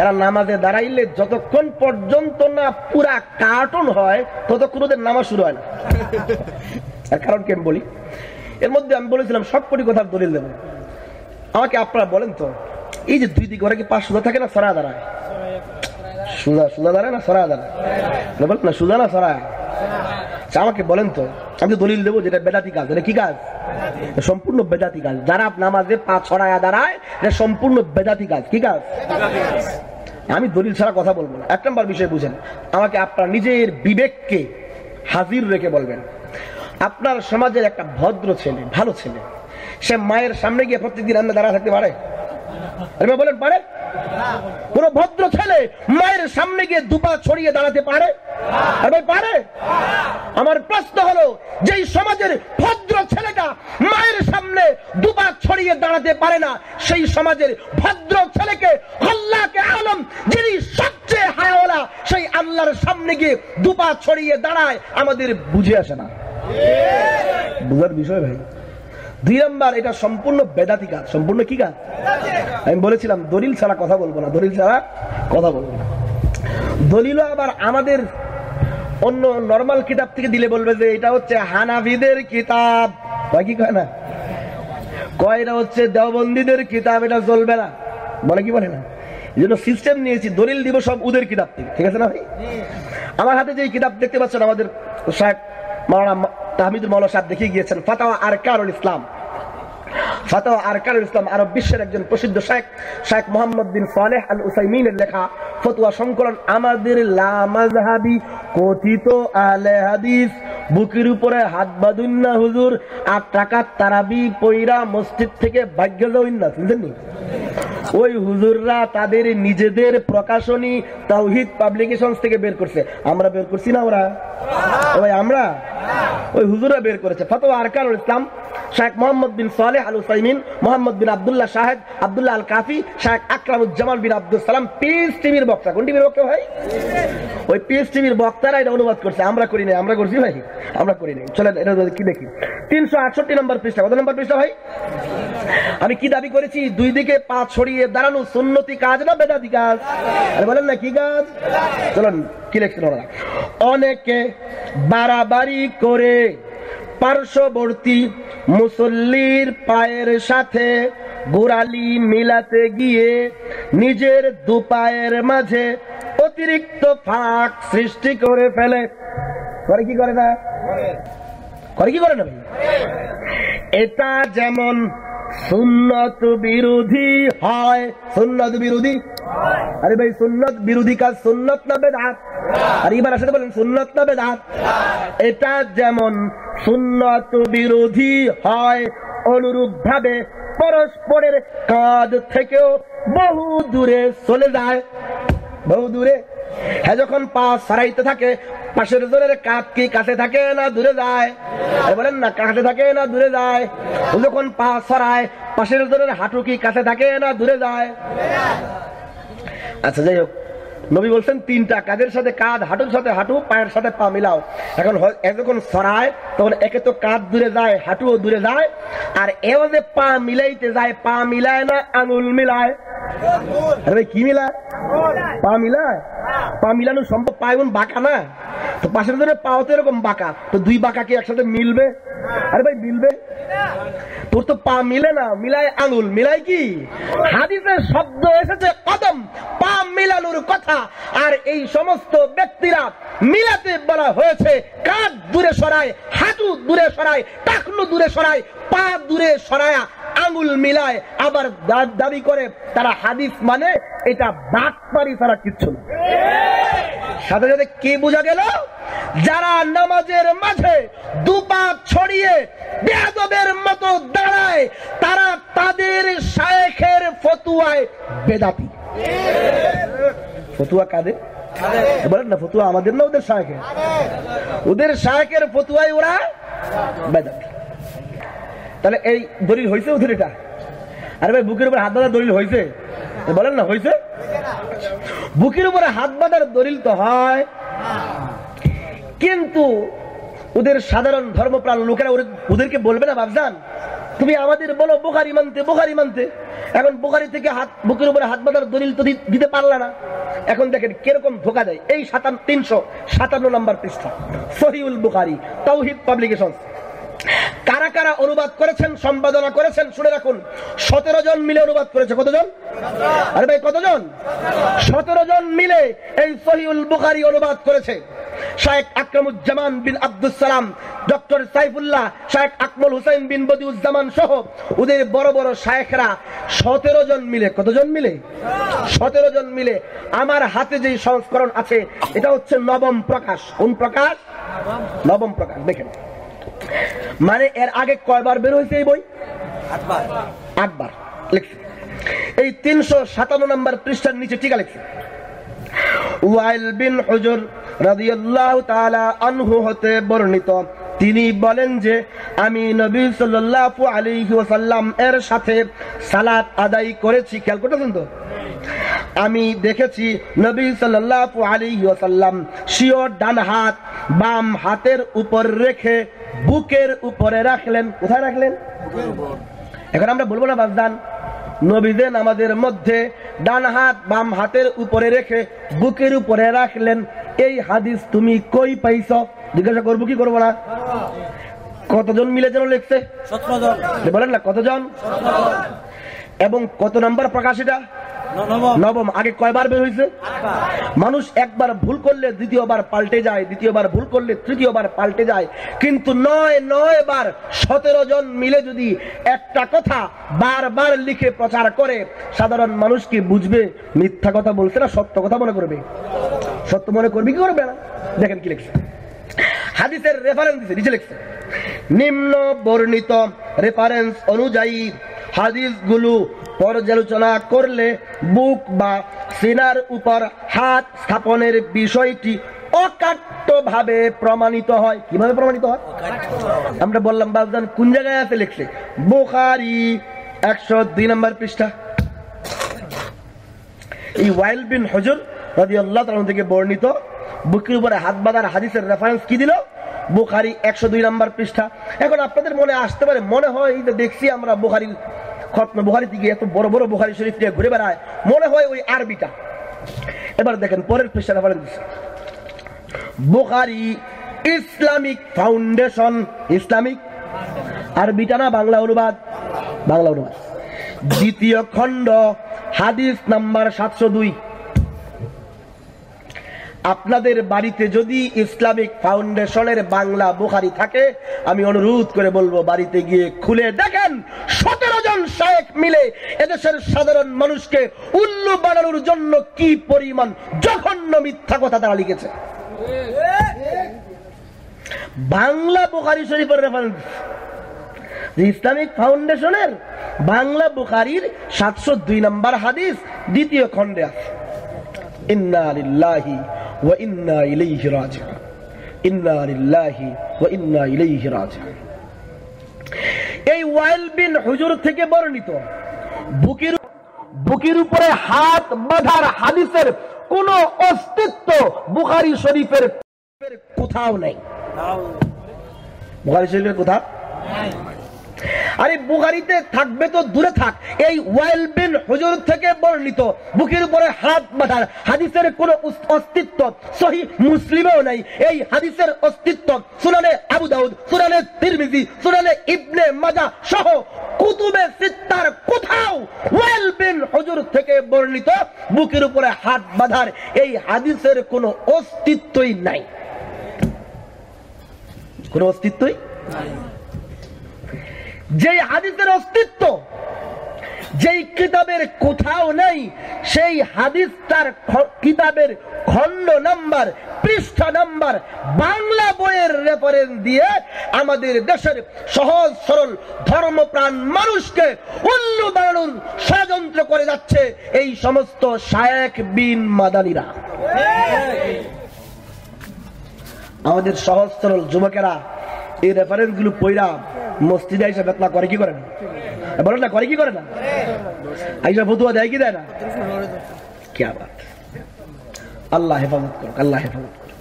এরা নামাজে দাঁড়াইলে যতক্ষণ পর্যন্ত না পুরা কার্টুন হয় ততক্ষণ ওদের নামাজ শুরু হয় না। <laughs> আর কারণ কি আমি বলি? এর মধ্যে আমি বলেছিলাম সব কোটি কথার দলিল দেবো। আমাকে আপনারা বলেন তো এই যে দুই দিকে ওরা কি পাশ সুদা থাকে না সরা দাঁড়ায়? সুদা সুদা দাঁড়ায় না সরা দাঁড়ায়? না বলেন না সুদা না সরা? আচ্ছা, আমাকে বলেন তো আমি দলিল দেবো যেটা বেদাতি কাজ এটা কি কাজ? সম্পূর্ণ বেদাতি কাজ। যারা নামাজে পা ছড়ায়া দাঁড়ায় এটা সম্পূর্ণ বেদাতি কাজ। কি কাজ? আমি দলিল ছাড়া কথা বলব না। এক নম্বর বিষয় বুঝেন আমাকে আপনার নিজের বিবেককে হাজির রেখে বলবেন। আপনার সমাজের একটা ভদ্র ছেলে ভালো ছেলে সে মায়ের সামনে গিয়ে প্রত্যেকদিন রান্না দাঁড়া থাকতে পারে? বলেন, পারে? কোন ভদ্র ছেলে মায়ের সামনে গিয়ে দুপা ছড়িয়ে দাঁড়াতে পারে? পারে? আমার প্রশ্ন হলো, যেই সমাজের ভদ্র ছেলেটা মায়ের সামনে দুপা ছড়িয়ে দাঁড়াতে পারে না, সেই সমাজের ভদ্র ছেলেকে আল্লাহকে আলম, যিনি সবচেয়ে হায়াওয়ালা, সেই আল্লাহর সামনে গিয়ে দুপা ছড়িয়ে দাঁড়ায় আমাদের বুঝে আসে না। বুঝার বিষয় ভাই। দুই নম্বর এটা সম্পূর্ণ বেদাতি কাজ। সম্পূর্ণ কি কাজ? আমি বলেছিলাম, দলিল ছাড়া কথা বলব না। দলিল ছাড়া কথা বলব না। দলিল আবার আমাদের অন্য নর্মাল কিতাব থেকে দিলে বলবে যে, এটা হচ্ছে হানাভিদের কিতাব। কি কয় না? কয়, এটা হচ্ছে দেওবন্দীদের কিতাব, এটা চলবে না। বলে কি বলে না? এই জন্য সিস্টেম নিয়েছি, দলিল দিব সব ওদের কিতাব থেকে। ঠিক আছে না ভাই? আমার হাতে যে কিতাব দেখতে পাচ্ছেন, আমাদের মাওলানা তাহমিদুল মৌলা সাহেব দেখিয়ে গিয়েছেন ফাতাওয়া আর কারুল ইসলাম। ফাতাওয়া আরকানুল ইসলাম আরব বিশ্বের একজন প্রসিদ্ধ শেখ শেখ মোহাম্মদ বিন সালেহ আল উসাইমিনের লেখা ফতুয়া সংকলন আমাদের লামাজহাবি কথিত আলে হাদিস। বুকের উপরে হাত বাঁধুন না হুজুর। আর টাকার তারাবি পইরা মসজিদ থেকে ভাগ্য না। শুনছেন ওই হুজুররা তাদের নিজেদের প্রকাশনী তাওহিদ পাবলিকেশন থেকে বের করছে। আমরা বের করছি না ওরা? ওই আমরা? ওই হুজুরা বের করেছে। ফতোয়া আরকানুল ইসলাম শেখ মোহাম্মদ বিন সালেহ আল উসাইমিন মোহাম্মদ বিন আব্দুল্লাহ শাহেদ, আব্দুল্লাহ আল কাফি শেখ আকরামুজ্জামান বিন আব্দুল সালাম পিস টিভির বক্তা। কোন টিভির বক্তা ভাই? ওই পিস টিভির বক্তারা এটা অনুবাদ করছে। আমরা করি নাই, আমরা করছি ভাই। আমরা করি নাই। চলেন, এটা কি দেখি। তিনশো আটষট্টি নম্বর পৃষ্ঠা। কত নম্বর পৃষ্ঠা ভাই? আমি কি দাবি করেছি? দুই দিকে পা ছড়িয়ে দাঁড়ানো সুন্নতি কাজ না বেদাতি কাজ? আরে বলেন না, কি কাজ? চলুন, কি লিখছেন ওরা অনেকে বাড়াবাড়ি করে পার্শ্ববর্তী মুসল্লির পায়ের সাথে গোড়ালি মিলাতে গিয়ে নিজের দু পায়ের মাঝে অতিরিক্ত ফাঁক সৃষ্টি করে ফেলে। করে কি করে না করে কি করে না ভাই? এটা যেমন সুন্নত বিরোধী হয়। সুন্নত বিরোধী? আরে ভাই সুন্নত বিরোধী কাজ সুন্নত না বেদাত? আর এবার আসলে বলেন সুন্নত না বেদাত? এটা যেমন সুন্নত বিরোধী হয় অনুরূপ ভাবে পরস্পরের কাজ থেকেও বহু দূরে চলে যায়। বহু দূরে? যখন পা সরাইতে থাকে, পাশের জনের কি কাছে থাকে না দূরে যায়? বলেন না কাছে থাকে না দূরে যায়। যখন পা পাশের জনের হাঁটু কি কাছে থাকে না দূরে যায়? আচ্ছা যাই হোক। নবী বলছেন, তিনটা, কাঁধের সাথে কাঁধ, হাঁটুর সাথে হাঁটু, পায়ের সাথে পা মিলাও। এখন যখন সরায়, তখন একে তো কাঁধ দূরে যায়, হাঁটুও দূরে যায়, আর এও যে পা মিলাইতে যায়, পা মিলায় না, আঙুল মিলায়। কি মিলায়? পা মিলায়? পা মিলানো সম্ভব বাঁকা না? তো পাশের জন্য পাও তো এরকম বাঁকা। তো দুই বাঁকা কি একসাথে মিলবে? আরে ভাই, মিলবে? তোর তো পা মিলে না, মিলায় আঙুল। মিলাই কি? হাদিসের শব্দ এসেছে কদম। পা মিলানোর কথা। আর এই সমস্ত ব্যক্তিরা মিলাতে বলা হয়েছে, কাঁধ দূরে সরায়, হাঁটু দূরে সরায়, টাকনু দূরে সরায়, পা দূরে সরায়া আঙুল মিলায়, আবার দাবি করে তারা হাদিস মানে এটা বাটপারি ছাড়া কিচ্ছু না। সাথে সাথে কি বোঝা গেল? যারা নামাজের মাঝে দুপা ছড়িয়ে বেয়াদবের মতো দাঁড়ায় তারা তাদের শায়েখের ফতুয়ায় বেদাতি। ফতুয়া কাদের? বলেন না ফতুয়া আমাদের না ওদের শায়েখের? ওদের শায়েখের ফতুয়ায় ওরা বেদাতি। তাহলে এই দলিল হয়েছে ওদের এটা? আরে ভাই, বুকের উপর হাত বাঁধার দলিল হয়েছে বলেন না হয়েছে বুকের উপরে হাত বাঁধার দলিল তো হয়। কিন্তু ওদের সাধারণ ধর্মপ্রাণ লোকেরা ওদেরকে বলবে না বাবজান তুমি আমাদের বলো, বোখারি মানতে বোখারি মানতে। এখন বোখারি থেকে হাত বুকের উপরে হাত বাঁধার দলিল তো দিতে পারলা না। এখন দেখেন কীরকম ধোকা দেয়। এই সাতান্ন তিনশো সাতান্ন নম্বর পৃষ্ঠা, সহিউল বুখারি, তৌহিদ পাবলিকেশন কারা কারা অনুবাদ করেছেন, সম্পাদনা করেছেন, শুনে রাখুন। সতেরো জন মিলে অনুবাদ করেছে। কতজন? আরে ভাই, কতজন? সতেরো জন মিলে এই সহিউল বুখারি অনুবাদ করেছে। শায়েখ আকরামুজ্জামান বিন আব্দুল সালাম, ডক্টর সাইফুল্লাহ, শায়েখ আকমল হুসাইন বিন বদিউজ্জামান সহ ওদের বড় বড় শায়েখরা সতেরো জন মিলে, কতজন মিলে? সতেরো জন মিলে আমার হাতে যে সংস্করণ আছে, এটা হচ্ছে নবম প্রকাশ। কোন প্রকাশ? নবম প্রকাশ। দেখেন। মানে এর আগে কয়বার বের হয়েছে এই বই? আটবার। লিখছে। এই তিনশো সাতান্ন নম্বর পৃষ্ঠার নিচে টিকা লিখছে। ওয়াইল বিন হুজুর রাদিয়াল্লাহু তাআলা আনহু হতে বর্ণিত তিনি বলেন যে আমি নবী সাল্লাল্লাহু আলাইহি ওয়াসাল্লাম এর সাথে সালাত আদায় করেছি। খেয়াল করতেছেন তো? আমি দেখেছি নবী সাল্লাল্লাহু আলাইহি ওয়াসাল্লাম শিওর ডান হাত বাম হাতের উপর রেখে বুকের উপরে রাখলেন। কোথায় রাখলেন? এখন আমরা বলব না বাজদান নবীদের আমাদের মধ্যে ডান হাত বাম হাতের উপরে রেখে বুকের উপরে রাখলেন। এই হাদিস তুমি কই পাইছ? জিজ্ঞাসা করব কি করব না? কতজন মিলে যেন লিখছে? বলেন না কতজন? এবং কত নাম্বার প্রকাশ এটা? নবম। আগে কয়বার বের হয়েছে? মানুষ একবার ভুল করলে দ্বিতীয়বার পাল্টে যায় দ্বিতীয়বার ভুল করলে তৃতীয়বার পাল্টে যায়। কিন্তু নয় নয় বার সতেরো জন মিলে যদি একটা কথা বারবার লিখে প্রচার করে সাধারণ মানুষ কি বুঝবে? মিথ্যা কথা বলছে না সত্য কথা মনে করবে? সত্য মনে করবে কি করবে না? দেখেন কি লিখছে। হাদিসের রেফারেন্স দিছে, নিচে লিখছে, নিম্ন বর্ণিত রেফারেন্স অনুযায়ী হাদিসগুলো পর্যালোচনা করলে বুক বা সিনার উপর হাত স্থাপনের বিষয়টি অকাট্য ভাবে প্রমাণিত হয়। কীভাবে প্রমাণিত হয়? আমরা বললাম বাবদান কোন জায়গায় আছে লিখছে? বুখারি একশো দুই নম্বর পৃষ্ঠা। এই ওয়াইল বিন হজর রাজি আল্লাহ থেকে বর্ণিত বুকের উপরে হাত বাঁধার হাদিসের রেফারেন্স কি দিল? বুখারি একশো দুই নম্বর পৃষ্ঠা। এখন আপনাদের মনে আসতে পারে, মনে হয় যে দেখছি আমরা বুখারি খতম বুখারি থেকে এত বড় বড় বুখারি শরীফ নিয়ে ঘুরে বেড়ায়, মনে হয় ওই আরবিটা। এবার দেখেন, পরের পৃষ্ঠা reference Bukhari Islamic Foundation Islamic? আরবিটা না, বাংলা অনুবাদ? বাংলা অনুবাদ। দ্বিতীয় খণ্ড, হাদিস নাম্বার সাতশো দুই। আপনাদের বাড়িতে যদি ইসলামিক ফাউন্ডেশনের বাংলা বুখারি থাকে, আমি অনুরোধ করে বলব বাড়িতে গিয়ে খুলে দেখেন। সতেরো জন শায়েক মিলে এদেশের সাধারণ মানুষকে উল্লু বানানোর জন্য কি পরিমাণ জঘন্য মিথ্যা কথা তারা লিখেছে। বাংলা বুখারি শরীফের রেফারেন্স ইসলামিক ফাউন্ডেশনের বাংলা বুখারির সাতশো দুই নম্বর হাদিস দ্বিতীয় খণ্ডে আছে। ইন্না ওয়া ইন্না ইলাইহি রাজিউন। ইন্না লিল্লাহি ওয়া ইন্না ইলাইহি রাজিউন। এই ওয়াইল বিন হুজুর থেকে বর্ণিত বুকের বুকের উপরে হাত বাঁধার হাদিসের কোন অস্তিত্ব বুখারি শরীফের কোথাও নেই। বুখারি শরীফের কোথাও? আরে বুখারিতে থাকবে তো দূরে থাক। এই ওয়াইল হুজুর থেকে বর্ণিত। বুকের উপরে হাত বাঁধার হাদিসের কোন অস্তিত্ব সহি মুসলিমেও নাই। এই হাদিসের অস্তিত্ব সুনানে আবু দাউদ, সুনানে তিরমিজি, সুনানে ইবনে মাজা সহ কুতুবে সিত্তার কোথাও ওয়াইল বিন হুজুর থেকে বর্ণিত বুকের উপরে হাত বাঁধার এই হাদিসের কোনো অস্তিত্বই নাই। কোন অস্তিত্বই যেই হাদিসের অস্তিত্ব, যেই কিতাবের কোথাও নেই, সেই হাদিস তার কিতাবের খণ্ড নাম্বার, পৃষ্ঠা নাম্বার বাংলা বইয়ের রেফারেন্স দিয়ে আমাদের দেশের সহজ, সরল, ধর্মপ্রাণ মানুষকে উল্লু বানানোর ষড়যন্ত্র করে যাচ্ছে এই সমস্ত শায়েক বিন মাদানিরা। আমাদের সহজ, সরল যুবকেরা এই রেফারেন্সগুলো পইরা মসজিদে আইসা বেতলা করে কি করে না বলেন না, করে কি করে না আইসা ফতুয়া দেয় কি দেয় না? কে আবার আল্লাহ হেফাজত করুক, আল্লাহ হেফাজত করুক।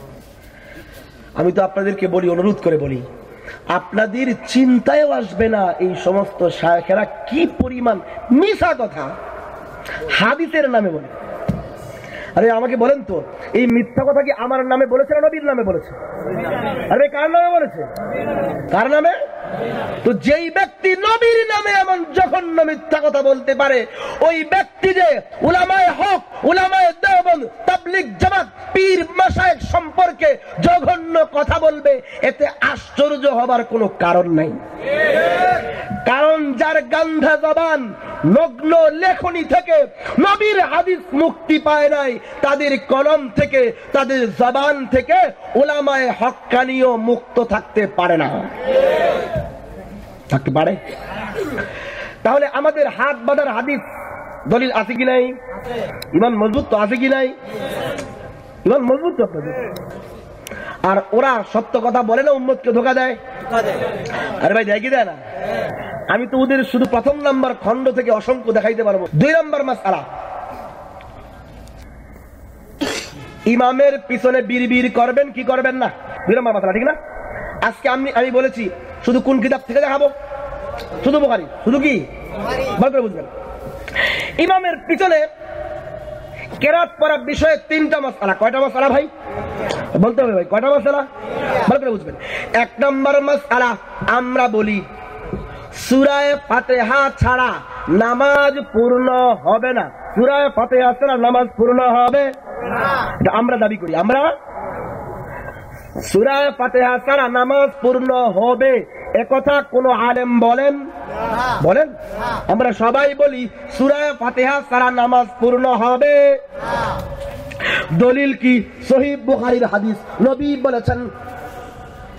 আমি তো আপনাদেরকে বলি, অনুরোধ করে বলি, আপনাদের চিন্তায়ও আসবে না এই সমস্ত শায়খেরা কি পরিমাণ মিশা কথা। হাদিসের নামে বলে। আরে আমাকে বলেন তো, এই মিথ্যা কথা কি আমার নামে বলেছে না নবীর নামে বলেছে আরে কার নামে বলেছে? কার নামে? তো যেই ব্যক্তি নবীর নামে এমন জঘন্য মিথ্যা কথা বলতে পারে, ওই ব্যক্তি যে উলামায় হক, উলামায় দেওবন্দ তাবলিক জামাত, পীর মাসায়েক সম্পর্কে জঘন্য কথা বলবে, এতে আশ্চর্য হবার কোনো কারণ নাই। কারণ যার গান্ধা জবান, নগ্ন লেখনী থেকে নবীর হাদিস মুক্তি পায় নাই তাদের কলম থেকে, তাদের জবান থেকে ওলামায় হকানিও মুক্ত থাকতে পারে না। থাকতে পারে? তাহলে আমাদের হাত বাঁধার হাদিস দলিল আছে কি নাই? ইমান মজবুত তো আছে কি নাই? ইমান মজবুত তো আপনাদের। আর ওরা সত্য কথা বলে না, উম্মতকে ধোকা দেয়? আরে ভাই, দেয় দেয় না? আমি তো ওদের শুধু প্রথম নাম্বার খণ্ড থেকে অসংখ্য দেখাইতে পারব। দুই নাম্বার মাস আলা ইমামের পিছনে বীর করবেন, কি করবেন না? নম্বর মাসালা, ঠিক না? আজকে আমি আমি বলেছি, শুধু কোন কিতাব থেকে দেখাবো? শুধু বোখারি, শুধু কি? ভালো করে বুঝবেন। ইমামের পিছনে কেরাত পড়ার বিষয়ে তিনটা মশালা কয়টা মশালা ভাই? বলতে হবে ভাই, কয়টা মশালা ভালো করে বুঝবেন। এক নম্বর মশালা আমরা বলি সুরায় ফাতেহা ছাড়া নামাজ পূর্ণ হবে না। সুরায় ফাতেহা ছাড়া নামাজ পূর্ণ হবে আমরা দাবি করি, আমরা? সুরায় ফাতেহা ছাড়া নামাজ পূর্ণ হবে একথা কোন আলেম বলেন? বলেন? আমরা সবাই বলি, সুরায় ফাতেহা ছাড়া নামাজ পূর্ণ হবে। দলিল কি? সহিহ বুখারীর হাদিস। নবী বলেছেন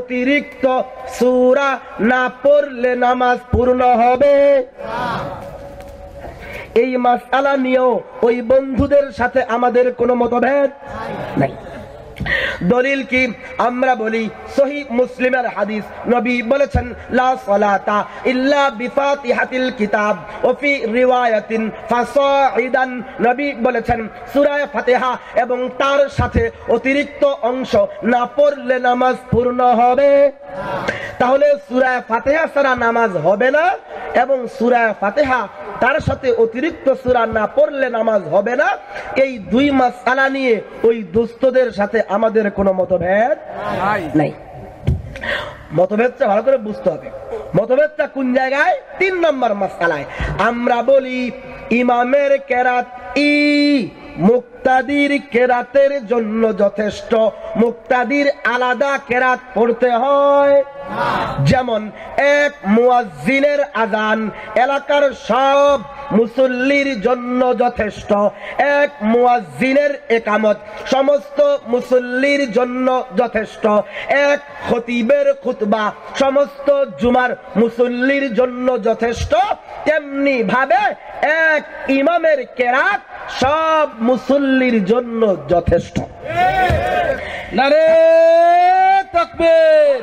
অতিরিক্ত সুরা না পড়লে নামাজ পূর্ণ হবে। এই মাসালা নিয়েও ওই বন্ধুদের সাথে আমাদের কোনো মতভেদ নাই। দলিল কি? আমরা বলি, সহি মুসলিমের হাদিস নবী বলেছেন, লা সালাতা ইল্লা বিফাতিহাতিল কিতাব ও ফি রিওয়ায়াতিন ফাসাইদান নবী বলেছেন সূরা ফাতিহা এবং তার সাথে অতিরিক্ত অংশ না পড়লে নামাজ পূর্ণ হবে। তাহলে সূরা ফাতিহা ছাড়া নামাজ হবে না এবং সূরা ফাতিহা তার সাথে অতিরিক্ত সুরা না পড়লে নামাজ হবে না। এই দুই মাস আলা নিয়ে ওই দুস্থদের সাথে আমাদের কোনো মতভেদ নাই। মতভেদটা ভালো করে বুঝতে হবে। মতভেদটা কোন জায়গায়? তিন নম্বর মাসালায় আমরা বলি ইমামের কেরাত ই। মুক্তাদির কেরাতের জন্য যথেষ্ট। মুক্তাদির আলাদা কেরাত পড়তে হয়। যেমন এক মুয়াজ্জিনের আজান এলাকার সব মুসল্লির জন্য যথেষ্ট। এক মুয়াজ্জিনের একামত, সমস্ত মুসল্লির জন্য যথেষ্ট। এক খতিবের খুতবা, সমস্ত জুমার মুসল্লির জন্য যথেষ্ট। তেমনি ভাবে এক ইমামের কেরাত সব মুসল্লির জন্য যথেষ্ট। নারে! তকবীর।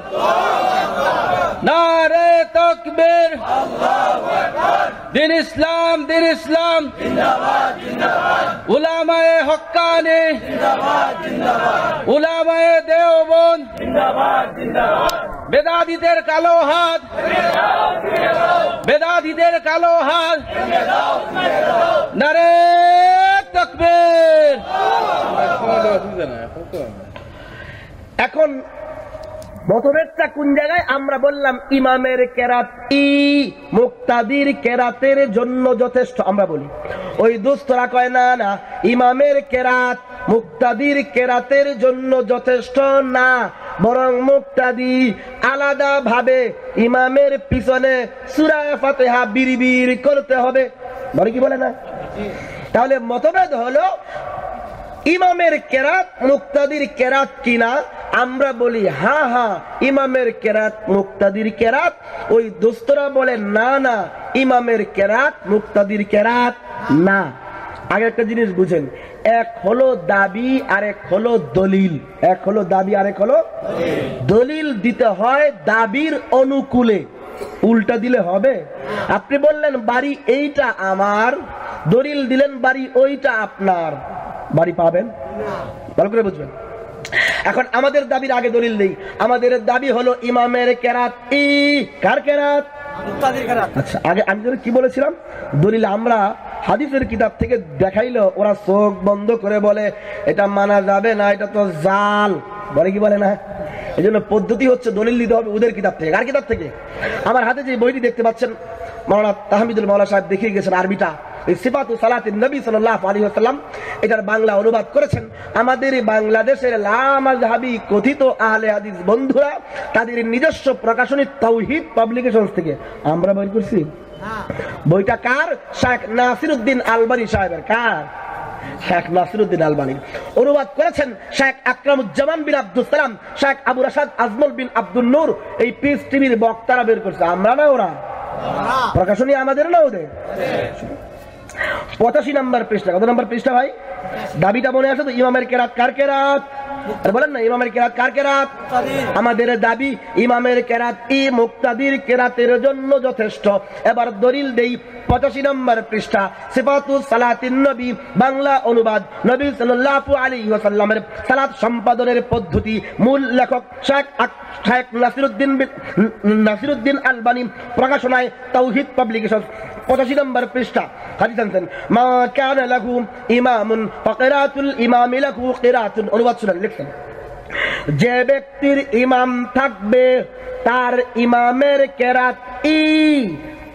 নারে তকবীর। দিন ইসলাম দিন ইসলাম। উলামায়ে হক্কানি। উলামায়ে দেওবন বেদাদিদের কালো হাত। বেদাদিদের কালো হাত। নারে তকবীর। এখন মতভেদটা কোন জায়গায়? আমরা বললাম ইমামের কেরাত, ই মুক্তাদির কেরাতের জন্য যথেষ্ট। আমরা বলি, ওই দুস্তরা কয়, না না, ইমামের কেরাত মুক্তাদির কেরাতের জন্য যথেষ্ট না, বরং মুক্তাদি আলাদা ভাবে ইমামের পিছনে সুরায় ফাতেহা বিড়ি করতে হবে। বলে কি বলে না? তাহলে মতভেদ হলো ইমামের কেরাত মুক্তাদির কেরাত কিনা? আমরা বলি, হা হা, ইমামের কেরাত মুক্তাদির কেরাত। ওই দোস্তরা বলে, না না, ইমামের কেরাত মুক্তাদির কেরাত না। আগে একটা জিনিস বুঝেন, এক হলো দাবি আর এক হলো দলিল। এক হলো দাবি আর এক হলো দলিল দিতে হয় দাবির অনুকূলে। উল্টা দিলে হবে? আপনি বললেন বাড়ি এইটা আমার। দলিল দিলেন বাড়ি ওইটা আপনার। বাড়ি পাবেন? ভালো করে বুঝবেন। এখন আমাদের দাবির আগে দলিল নেই আমাদের দাবি হলো ইমামের কেরাত ই। কার কেরাত? আচ্ছা আগে আমি কি বলেছিলাম? দলিল আমরা হাদিসের কিতাব থেকে দেখাইলো ওরা চোখ বন্ধ করে বলে এটা মানা যাবে না এটা তো জাল। বলে কি বলে না? এই জন্য পদ্ধতি হচ্ছে দলিল দিতে হবে ওদের কিতাব থেকে। কার কিতাব থেকে? আমার হাতে যে বইটি দেখতে পাচ্ছেন মাওলানা তাহমিদুল মাওলা সাহেব দেখিয়ে গেছেন আরবিটা। সিফাতু নবী বাংলা অনুবাদ করেছেন। আমাদের বাংলাদেশের কথিত বন্ধুরা, তাদের নিজস্ব থেকে। আমরা বই করছি। বইটা কার? শেখ নাসিরউদ্দিন আলবানি সাহেবের। কার? শেখ নাসিরুদ্দিন আলবানি। অনুবাদ করেছেন শেখ আকরামুজ্জামান বিন আব্দুল সালাম, শেখ আবু রাশাদ আজমল বিন আব্দুল নূর। এই পিস টিভির বক্তারা বের করছে। আমরা না ওরা? প্রকাশনী আমাদের না ওদের? পঁচাশি নাম্বার পৃষ্ঠা। কত নাম্বার পৃষ্ঠা ভাই? দাবিটা মনে আছে তো? ইমামের কেরাত কার কেরাত? আর বলেন না ইমামের কেরাত কার কেরাত? আমাদের দাবি ইমামের কেরাত ই মুক্তাদির কেরাতের জন্য যথেষ্ট। এবার দলিল দেই পঁচাশি নম্বর পৃষ্ঠা সিফাতু সালাতিন নবী বাংলা অনুবাদ নবী সাল্লাল্লাহু আলাইহি ওয়াসাল্লামের সালাত সম্পাদনের পদ্ধতি। মূল লেখক Sheikh Sheikh Nasiruddin Nasiruddin Albani প্রকাশনায় Tawheed publication পঁচাশি নম্বর পৃষ্ঠা, হাদিস আনছেন, মা কানা লাহু ইমামুন, ফাকিরাতুল ইমামি লাহু কিরাতুন অনুবাদ শুনেন লিখছেন। যে ব্যক্তির ইমাম থাকবে, তার ইমামের কেরাত ই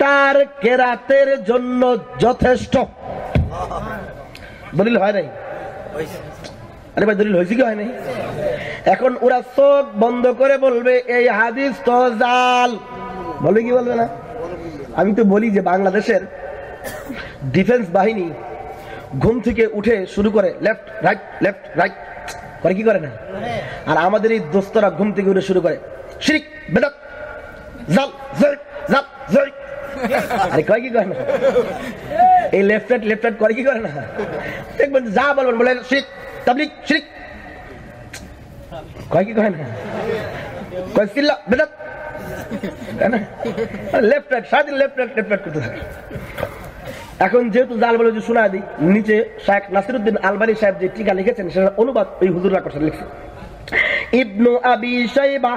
তার কেরাতের জন্য যথেষ্ট। দলিল হয় নাই? আরে ভাই, দলিল হয়েছে কি হয় নাই? এখন ওরা চোখ বন্ধ করে বলবে, এই হাদিস তো জাল। বলবে কি বলবে না? আমি তো বলি যে বাংলাদেশের ডিফেন্স বাহিনী ঘুম থেকে উঠে শুরু করে লেফট রাইট লেফট রাইট করে কি করে না? আর আমাদের এই দোস্তরা ঘুম থেকে উঠে শুরু করে, শিরিক জরিক আরে কয় কি করে না? এই লেফট রাইট লেফট রাইট করে কি করে না? দেখবেন যা বলবেন বলে শিরিক তাবলিক শিরিক। কয় কি করে না? কয় সিল্লা এখন যেহেতু জাল বলে শোনা দিই, নিচে শাহেখ নাসিরুদ্দিন আলবানী সাহেব যে টিকা লিখেছেন সেটা অনুবাদ ওই হুজুররা করছেন, লিখছেন। ইবনু আবি শাইবা,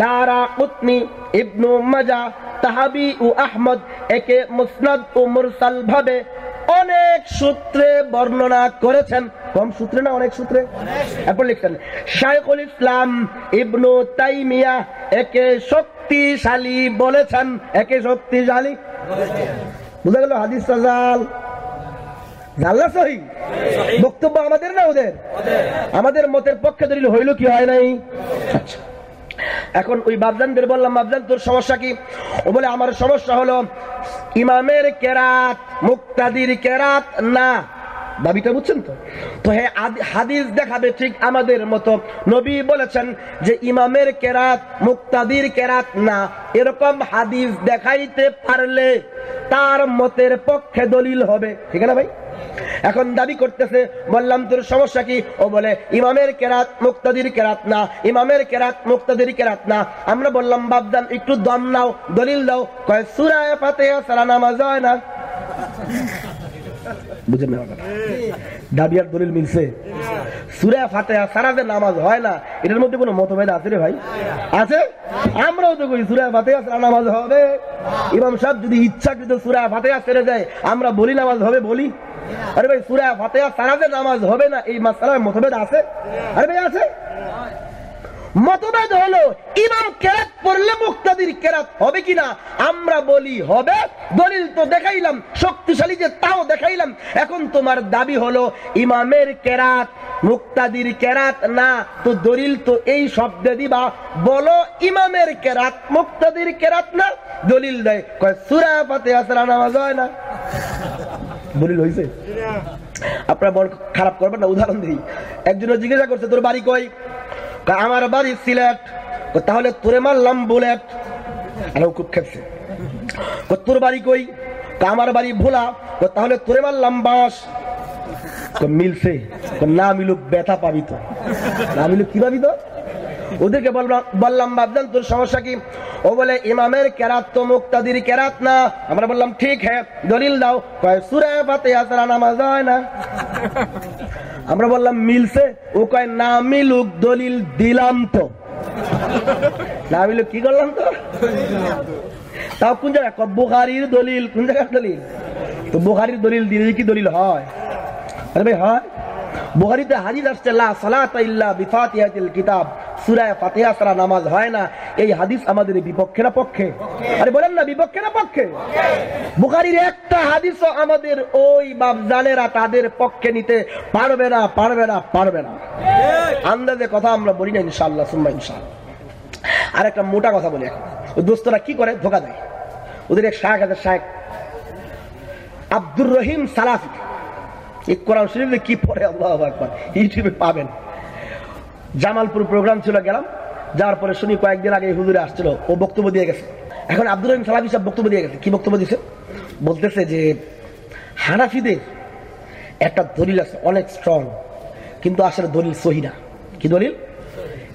দারা কুতনি, ইবনু মাজা তাহাবি ও আহমদ, একে মুসনাদ ও মুরসাল ভাবে অনেক সূত্রে বর্ণনা করেছেন। কম সূত্রে না অনেক সূত্রে? এরপর লিখতেন শাইখুল ইসলাম ইবনু তাইমিয়া একে শক্তিশালী বলেছেন। একে শক্তিশালী? বুঝা গেল হাদিস জাল জাল্লা সহি? বক্তব্য আমাদের না ওদের? আমাদের মতের পক্ষে দলিল হইল কি হয় নাই? আচ্ছা। এখন ওই বাবজানদের বললাম বাবজান তোর সমস্যা কি? ও বলে, আমার সমস্যা হলো, ইমামের কেরাত, মুক্তাদির কেরাত না। দাবিটা বুঝছেন তো? তো হ্যাঁ হাদিস দেখাবে ঠিক আমাদের মতো নবী বলেছেন যে ইমামের কেরাত, মুক্তাদির কেরাত না। এরকম হাদিস দেখাইতে পারলে তার মতের পক্ষে দলিল হবে। ঠিক না ভাই? এখন দাবি করতেছে, বললাম তোর সমস্যা কি? ও বলে, ইমামের কেরাত, মুক্তাদির কেরাত না। ইমামের কেরাত, মুক্তাদির কেরাত না। আমরা বললাম বাবদান একটু দম নাও, দলিল দাও। কয়, সুরায় ফাতেহা সারা নামাজ হয় না। বুঝেন না কথা? দাবি দলিল মিলছে। সুরা ফাতেহা সারা যে নামাজ হয় না, এটার মধ্যে কোনো মতভেদ আছে রে ভাই? আছে? আমরাও তো কই সুরা ফাতেহা সারা নামাজ হবে। ইমাম সাহেব যদি ইচ্ছাকৃত সুরা ফাতেহা ছেড়ে যায়, আমরা বলি নামাজ হবে বলি? আরে ভাই, সুরা ফাতেহা সারা যে নামাজ হবে না, এই মাসালায় মতভেদ আছে? আরে ভাই, আছে? মতভেদ হলো ইমাম কেরাত পড়লে মুক্তাদির কেরাত হবে কিনা? আমরা বলি হবে। দলিল তো দেখাইলাম শক্তিশালী যে তাও দেখাইলাম। এখন তোমার দাবি হলো ইমামের কেরাত মুক্তাদির কেরাত না? তো দলিল তো এই শব্দে দিবা বলো ইমামের কেরাত মুক্তাদির কেরাত না? দলিল দেয় কয় সুরা পাতে আসরা নামাজ হয় না। দলিল হয়েছে আপনারা বল খারাপ করবেন না উদাহরণ দিই। একজনের জিজ্ঞাসা করছে তোর বাড়ি কই? কয়, আমার বাড়ি সিলেট। তাহলে তোরে মারলাম বুলেট। আর খুব খেপছে। তোর বাড়ি কই? আমার বাড়ি ভোলা। তাহলে তোরে মারলাম বাঁশ। মিলছে। না মিলুক ব্যথা পাবি তো। না মিলুক কি পাবি তো? ওদেরকে বললাম, বাবজান, তোর সমস্যা কি? ও বলে, ইমামের কেরাত তো মুক্তাদির কেরাত না। আমরা বললাম, ঠিক হ্যাঁ দলিল দাও। কয়, সুরে পাতে আসরা নামাজ হয় না। আমরা বললাম, মিলছে? ও কয়, না মিলুক, দলিল দিলাম তো। না মিলুক, কি করলাম তো? তাও কোন জায়গায়? বুখারির দলিল। কোন জায়গার দলিল? তো বুখারির দলিল দিলে কি দলিল হয়? ভাই, হয়। বুখারিতে হাদিস আসছে কিতাব। সূরা ফাতিহা ছাড়া নামাজ হয় না। এই হাদিস আমাদের বিপক্ষে না পক্ষে। আরে বলেন না বিপক্ষে না পক্ষে? বুখারির একটা হাদিসও আমাদের ওই বাবজানেরা তাদের পক্ষে নিতে পারবে না পারবে না পারবে না। আন্দাজে কথা আমরা বলি না, ইনশাআল্লাহ, সুম্মা ইনশাআল্লাহ। আর একটা মোটা কথা বলি এখন। দোস্তরা কি করে? ধোকা দেয়। ওদের এক শায়েখ আছে, শায়েখ আব্দুর রহিম সালাফি। এই কোরআন শরীফে কি পড়ে? আল্লাহ একবার ইউটিউবে পাবেন। জামালপুর প্রোগ্রাম ছিল, গেলাম। যাওয়ার পরে শুনি কয়েকদিন আগে হুজুরে আসছিল। ও বক্তব্য দিয়ে গেছে। এখন আব্দুল রহিম সালাফি সাহেব বক্তব্য দিয়ে গেছে। কি বক্তব্য দিয়েছে বলতেছে যে, হানাফিদের একটা দলিল আছে, অনেক স্ট্রং কিন্তু আসলে দলিল সহি না। কি দলিল?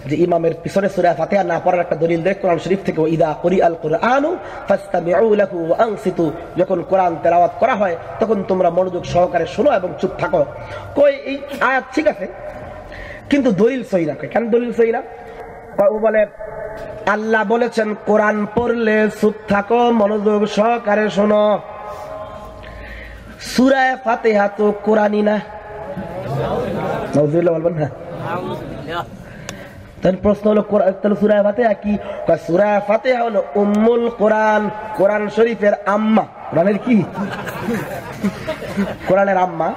যে ইমামের পিছনে সূরা ফাতিহা না পড়ার একটা দলিল দেয়, কোরআন শরীফ থেকে ইদা করি আল কোরআনু ফাস্তামিউ লাহু ওয়া আনসিতু। যখন কোরআন তেলাওয়াত করা হয়, তখন তোমরা মনোযোগ সহকারে শোনো এবং চুপ থাকো। কই, এই আয়াত ঠিক আছে, কিন্তু দলিল সহি না। কেন দলিল সহি না? ও বলে, আল্লাহ বলেছেন, কোরআন পড়লে চুপ থাকো, মনোযোগ সহকারে শোনো। সুরায় ফাতেহা তো কোরআনই না। বলবেন না? প্রশ্ন হলো তাহলে কি? শরীফের আম্মা। কি? আম্মা।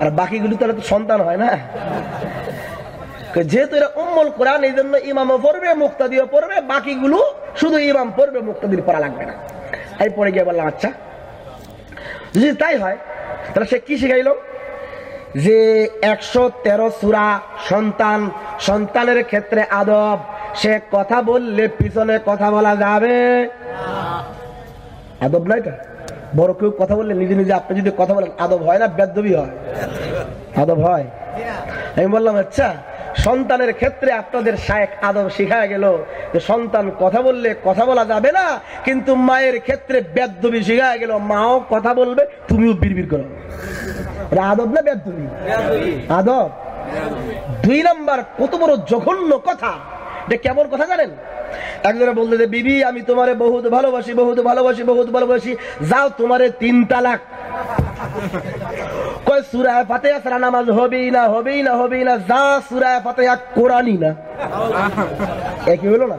আর বাকিগুলি তাহলে তো সন্তান হয় না। যেহেতু উম্মুল কোরআন এই জন্য ইমামও পড়বে, মুক্তাদিও পড়বে, বাকিগুলো শুধু ইমাম পড়বে, মুক্তাদির পড়া লাগবে না। এই পড়ে গিয়ে বললাম আচ্ছা। যদি তাই হয়, তাহলে সে কি শিখাইল? যে একশো তেরো সুরা সন্তান, সন্তানের ক্ষেত্রে আদব, সে কথা বললে পিছনে কথা বলা যাবে? আদব না এটা। বড় কেউ কথা বললে নিজে নিজে আপনি যদি কথা বলেন, আদব হয় না, বেদবি হয়? আদব হয়? আমি বললাম আচ্ছা সন্তানের ক্ষেত্রে আপনাদের শায়েক আদব শিখায় গেল যে সন্তান কথা বললে কথা বলা যাবে না, কিন্তু মায়ের ক্ষেত্রে বেদবি শিখায় গেল। মাও কথা বলবে, তুমিও বিড়বিড় করো। এটা আদব না বেদবি আদব। দুই নাম্বার কত বড় জঘন্য কথা। এটা কেমন কথা জানেন? একজনে বলতে যে বিবি আমি তোমারে বহুত ভালোবাসি বহুত ভালোবাসি বহুত ভালোবাসি। যাও তোমারে তিন তালাক। কয় সুরায় ফাতেহা ছাড়া নামাজ হবেই না হবেই না হবেই না। যা সুরায় ফাতেহা কোরআনই না। একই হলো না?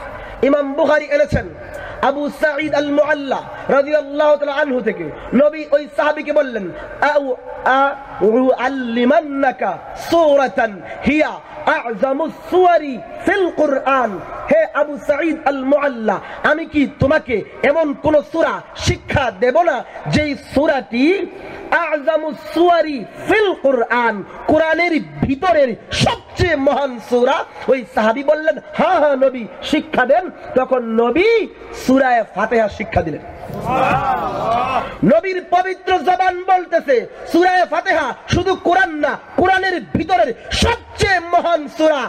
ইমাম বুখারী এনেছেন আবু সাঈদ আল মুআল্লা রাদিয়াল্লাহু তাআলা আনহু থেকে। নবী ওই সাহাবীকে বললেন, আউ আউআল্লিমান্নাকা সূরাতান হিয়া আযামু সুওয়ারি ফিল কুরআন। হে আবু সাঈদ আল মুআল্লা আমি কি তোমাকে এমন কোন সূরা শিক্ষা দেব না যেই সূরাটি আযামু সুওয়ারি ফিল কুরআন, কোরআনের ভিতরের সবচেয়ে মহান সূরা? ওই সাহাবী বললেন হ্যাঁ হ্যাঁ নবী, শিক্ষা দেন। তখন নবী সূরায়ে ফাতিহা শিক্ষা দিলেন। নবীর পবিত্র জবান বলতেছে, সূরায়ে ফাতিহা শুধু কোরআন না, কোরআনের ভিতরের সবচেয়ে মহান সূরা।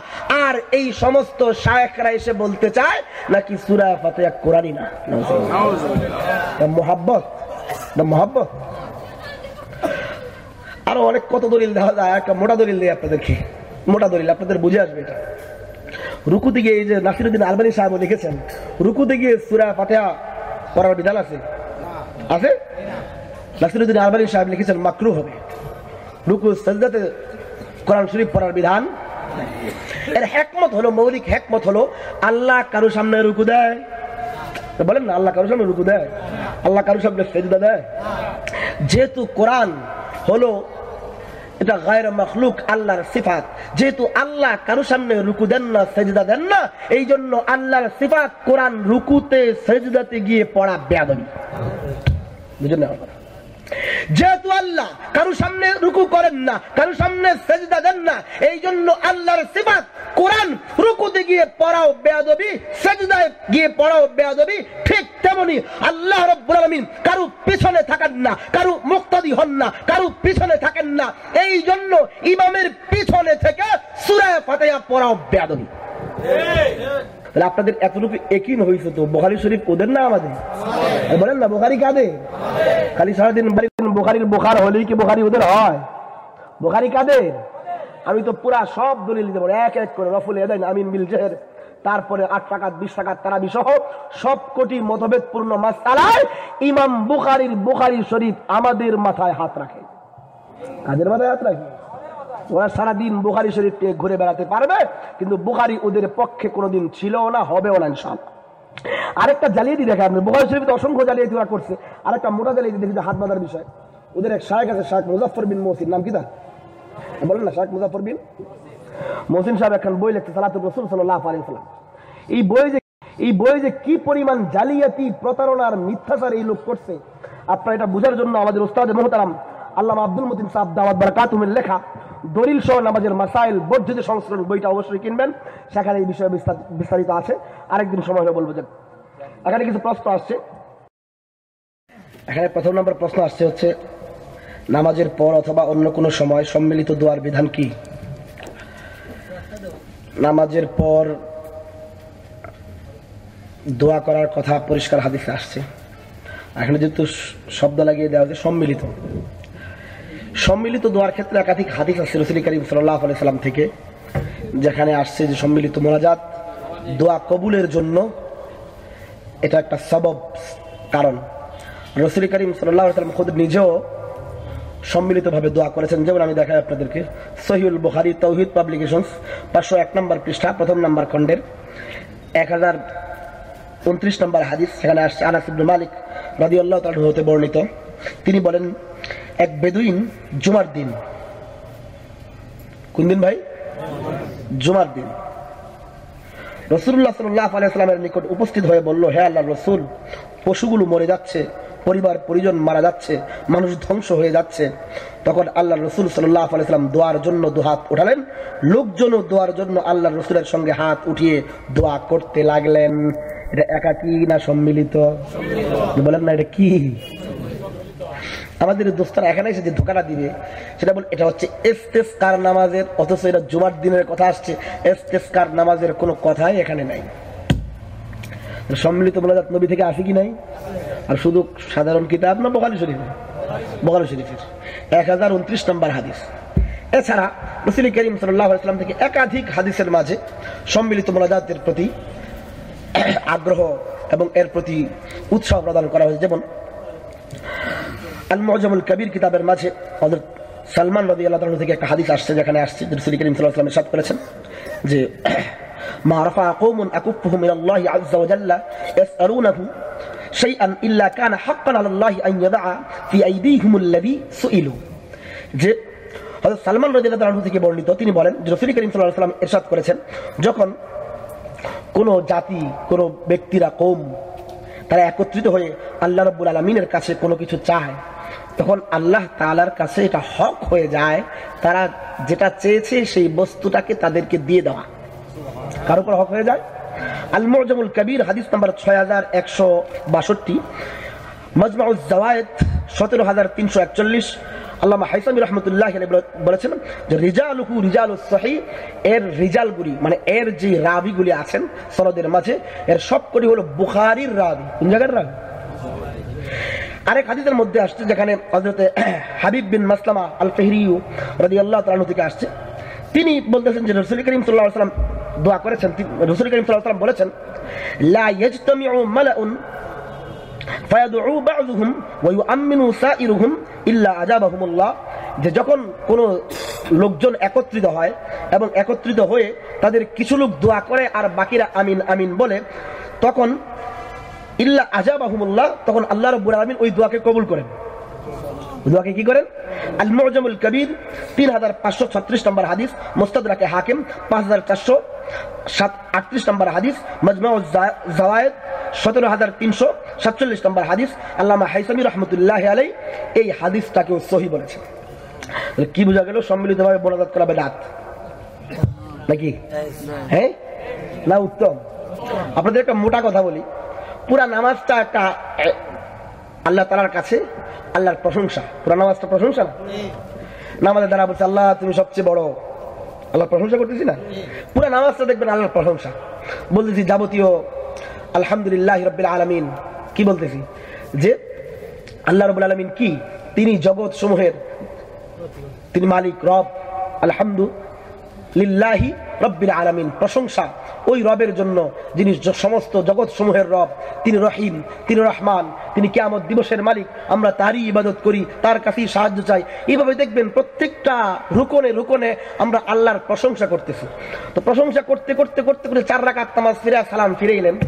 আর এই সমস্ত শায়েখরা এসে বলতে চায়, নাকি সূরায়ে ফাতিহা কোরআনই না? মোহাব্বত মোহাব্বত। আরও অনেক কত দলিল দেওয়া যায়, একটা মোটা দলিল দেয় আপনাদেরকে। মোটা দলিল, আপনাদের বুঝে আসবে এটা। রুকুতে গিয়ে এই যে নাসিরুদ্দিন আলবানী সাহেব লিখেছেন রুকুতে গিয়ে সুরা ফাতেহা পড়ার বিধান আছে? আছে? নাসিরুদ্দিন আলবানী সাহেব লিখেছেন মাকরু হবে। রুকু সাজদাতে কোরআন শরীফ পড়ার বিধান এর হেকমত হলো মৌলিক হেকমত হলো আল্লাহ কারও সামনে রুকু দেয়। বলেন না আল্লাহ কারও সামনে রুকু দেয়? আল্লাহ কারও সামনে সেজদা দেয়? যেহেতু কোরআন হলো এটা গায়ের মখলুক আল্লাহর সিফাত যেহেতু আল্লাহ কারও সামনে রুকু দেন না, সেজদা দেন না এই জন্য আল্লাহর সিফাত কোরআন রুকুতে, সেজদাতে গিয়ে পড়া বেয়াদবি বুঝলেন? যেহেতু আল্লাহ কারও সামনে রুকু করেন না, কারও সামনে সেজদা দেন না এই জন্য আল্লাহর সিফাত কোরআন রুকুতে গিয়ে পড়াও বেয়াদবি, সেজদায় গিয়ে পড়াও বেয়াদবি, ঠিক তেমনি আল্লাহ রব্বুল আলামিন কারও পিছনে থাকেন না, কারও মুক্তাদি হন না, কারও পিছনে থাকেন না। এই জন্য ইমামের পিছনে থেকে সূরা ফাতিহা পড়াও বেয়াদবি। তাহলে আপনাদের এতটুকু একিন হয়েছে তো বোখারি শরীফ ওদের না আমাদের? বলেন না, বোখারি কাদের? খালি সারাদিন বাড়ি বোখারির বোখার হলেই কি বোখারি ওদের হয়? বোখারি কাদের? আমি তো পুরা সব দলিল পারব। এক এক করে রফুল এদাইন আমিন বিল জেহের, তারপরে আট টাকা বিশ টাকা তারা সহ সব কোটি মতভেদ পূর্ণ মাসালায় ইমাম বুখারির বুখারি শরীফ আমাদের মাথায় হাত রাখে। কাদের মাথায় হাত রাখে? ওরা সারাদিন বুখারি শরীফ নিয়ে ঘুরে বেড়াতে পারবে, কিন্তু বুখারি ওদের পক্ষে কোনোদিন ছিল না, হবেও না ইনশাল্লাহ আরেকটা জালিয়াতি দেখে আপনি। বুখারি শরীফ অসংখ্য জালিয়াতি ওরা করছে। আরেকটা মোটা জালিয়াতি দেখি যে হাত বাঁধার বিষয়। ওদের এক শাহেক আছে শাহেক মুজাফর বিন মহসিন। নাম কি তা বলেন না শাহেক মুজাফর বিন মহসিন সাহেব এখন বই লিখতে, সালাতুর রসুল সাল্লাহ আলাইহি সাল্লাম এই বই যে, এই বই যে কি পরিমাণ জালিয়াতি প্রতারণার মিথ্যাচার এই লোক করছে, আপনারা এটা বোঝার জন্য আমাদের ওস্তাদ মোহতারাম আল্লাহ আব্দুল মতিন সাহেব দাওয়াত বারাকাতুমের লেখা দলিল সহ নামাজের মাসাইল, বর্ধিত সংস্করণ বইটা অবশ্যই কিনবেন। সেখানে এই বিষয়ে বিস্তার- বিস্তারিত আছে। আরেকদিন সময় হলে বলব যে এখানে কিছু প্রশ্ন আসছে। এখানে প্রথম নম্বর প্রশ্ন আসছে হচ্ছে, নামাজের পর অথবা অন্য কোনো সময় সম্মিলিত দোয়ার বিধান কি? নামাজের পর দোয়া করার কথা পরিষ্কার হাদিসে আসছে। এখানে যেহেতু শব্দ লাগিয়ে দেওয়া হয়েছে, সম্মিলিত। সম্মিলিত দোয়ার ক্ষেত্রে একাধিক হাদিস আছে, রসুল করিম সাল্লাহ সাল্লাম থেকে, যেখানে আসছে যে সম্মিলিত মোনাজাত দোয়া কবুলের জন্য। এটা একটা সবব কারণ। রসুল করিম সাল্লাহ সাল্লাম খুদ নিজেও সম্মিলিতভাবে দোয়া করেছেন। যেমন আমি দেখাই আপনাদেরকে সহিউল বুখারি তৌহিদ পাবলিকেশনস, পাঁচশো এক নম্বর পৃষ্ঠা, প্রথম নম্বর খণ্ডের। এক হাজার উনত্রিশ নম্বর হাদিস, সেখানে আসছে আনাস মালিক রাদি আল্লাহ হতে বর্ণিত। তিনি বলেন এক বেদুইন জুমার দিন। কোন দিন ভাই? জুমার দিন। রসুল্লাহ সাল্লাহ নিকট উপস্থিত হয়ে বলল, হে আল্লাহ রসুল, পশুগুলো মরে যাচ্ছে, পরিবার, পরিজন মারা যাচ্ছে, মানুষ ধ্বংস হয়ে যাচ্ছে। তখন আল্লাহ রসুল সাল্লাহ আলাইস্লাম দোয়ার জন্য দুহাত উঠালেন। লোকজনও দোয়ার জন্য আল্লাহ রসুলের সঙ্গে হাত উঠিয়ে দোয়া করতে লাগলেন। এটা একাকি না সম্মিলিত। বলেন না, এটা কি? আমাদের দোস্তারা এখানে এসে যে ধোকাটা দিবে, সেটা বল এটা হচ্ছে এস্তেস্কার নামাজের, অথচ এটা জুমার দিনের কথা আসছে এস্তেস্কার নামাজের কোনো কথাই এখানে নাই। সম্মিলিত মোনাজাত নবী থেকে আসে কি নাই? আর শুধু সাধারণ কিতাব না বকালি শরীফের বকালি শরীফের। এক হাজার উনত্রিশ নম্বর হাদিস। এছাড়া রসুল করিম সাল্লাহ ইসলাম থেকে একাধিক হাদিসের মাঝে সম্মিলিত মোনাজাতের প্রতি আগ্রহ এবং এর প্রতি উৎসাহ প্রদান করা হয়েছে। যেমন আল মজমুল কবির কিতাবের মাঝে হযরত সালমান রদি আল্লাহ থেকে একটা হাদিস আসছে যেখানে আসছে করিম ওয়াসাল্লাম করেছেন যে যে সালমান থেকে তিনি বলেন ইরশাদ করেছেন যখন কোন জাতি, কোন ব্যক্তিরা কৌম তারা একত্রিত হয়ে আল্লাহ রব্বুল আলমিনের কাছে কোনো কিছু চায় তখন আল্লাহ তালার কাছে এটা হক হয়ে যায়, তারা যেটা চেয়েছে সেই বস্তুটাকে তাদেরকে দিয়ে দেওয়া। কার উপর হক হয়ে যায়? আল মুজামুল কবির, হাদিস নাম্বার ছয় হাজার একশো বাষট্টি। মজমাউল জাওয়ায়েদ, সতেরো হাজার তিনশো একচল্লিশ। আল্লামা হাইসামি রহমতুল্লাহ বলেছেন যে, রিজালুহু রিজাল সহি এর রিজালগুলি মানে এর যে রাবিগুলি আছেন সনদের মাঝে, এর সবকটি হলো বুখারির রাবি। কোন জায়গার রাবি? আরেক হাদিসের মধ্যে আসছে যেখানে হজরতে হাবিব বিন মাসলামা আল ফেহরিউ রাদি আল্লাহ তালু থেকে আসছে। তিনি বলতেছেন যে রসুল করিম সাল্লাহ সাল্লাম দোয়া করেছেন রসুল করিম সাল্লাহ সাল্লাম বলেছেন, লা ইয়াজতামিউ মালাউন ফায়াদউ বা'যুহুম ওয়া ইউআমিনু সাইরুহুম ইল্লা আজাবাহুমুল্লাহ যে যখন কোন লোকজন একত্রিত হয় এবং একত্রিত হয়ে তাদের কিছু লোক দোয়া করে আর বাকিরা আমিন আমিন বলে, তখন ইল্লা আজাবাহুমুল্লাহ তখন আল্লাহ রাব্বুল আলামিন ওই দোয়াকে কবুল করেন। দোয়াকে কি করেন? আল মুজামুল কবির তিন হাজার পাঁচশো ছত্রিশ নম্বর হাদিস মোস্তাদরাকে হাকিম পাঁচ হাজার চারশো সাত আটত্রিশ নম্বর হাদিস মজমাউ জাওয়ায়েদ সতেরো হাজার তিনশো সাতচল্লিশ নম্বর হাদিস আল্লামা হাইসামি রহমতুল্লাহ আলাই এই হাদিসটাকেও সহি তাহলে কি বোঝা গেল? সম্মিলিতভাবে মোনাজাত করা বেদাত? নাকি? হ্যাঁ? না উত্তম। আপনাদের একটা মোটা কথা বলি। পুরা নামাজটা একটা আল্লাহ তালার কাছে, আল্লাহর প্রশংসা। পুরা নামাজটা প্রশংসা না? নামাজের দ্বারা বলছে, আল্লাহ, তুমি সবচেয়ে বড়। আল্লাহ প্রশংসা করতেছি না? পুরা নামাজটা দেখবেন আল্লাহর প্রশংসা। বলতেছি, যাবতীয় আলহামদুলিল্লাহ রব্বিল আলমিন। কি বলতেছি? যে, আল্লাহ রবুল আলমিন কি? তিনি জগৎ সমূহের তিনি মালিক, রব আলহামদু লিল্লাহি রব্বিল আলামিন। প্রশংসা। ওই রবের জন্য যিনি সমস্ত জগৎ সমূহের রব, তিনি রহিম, তিনি রহমান, তিনি কেয়ামত দিবসের মালিক। আমরা তারই ইবাদত করি, তার কাছেই সাহায্য চাই। এইভাবে দেখবেন প্রত্যেকটা রুকনে রুকনে আমরা আল্লাহর প্রশংসা করতেছি। তো প্রশংসা করতে করতে করতে করতে চার রাকাত নামাজ ফিরে সালাম ফিরে এলেন।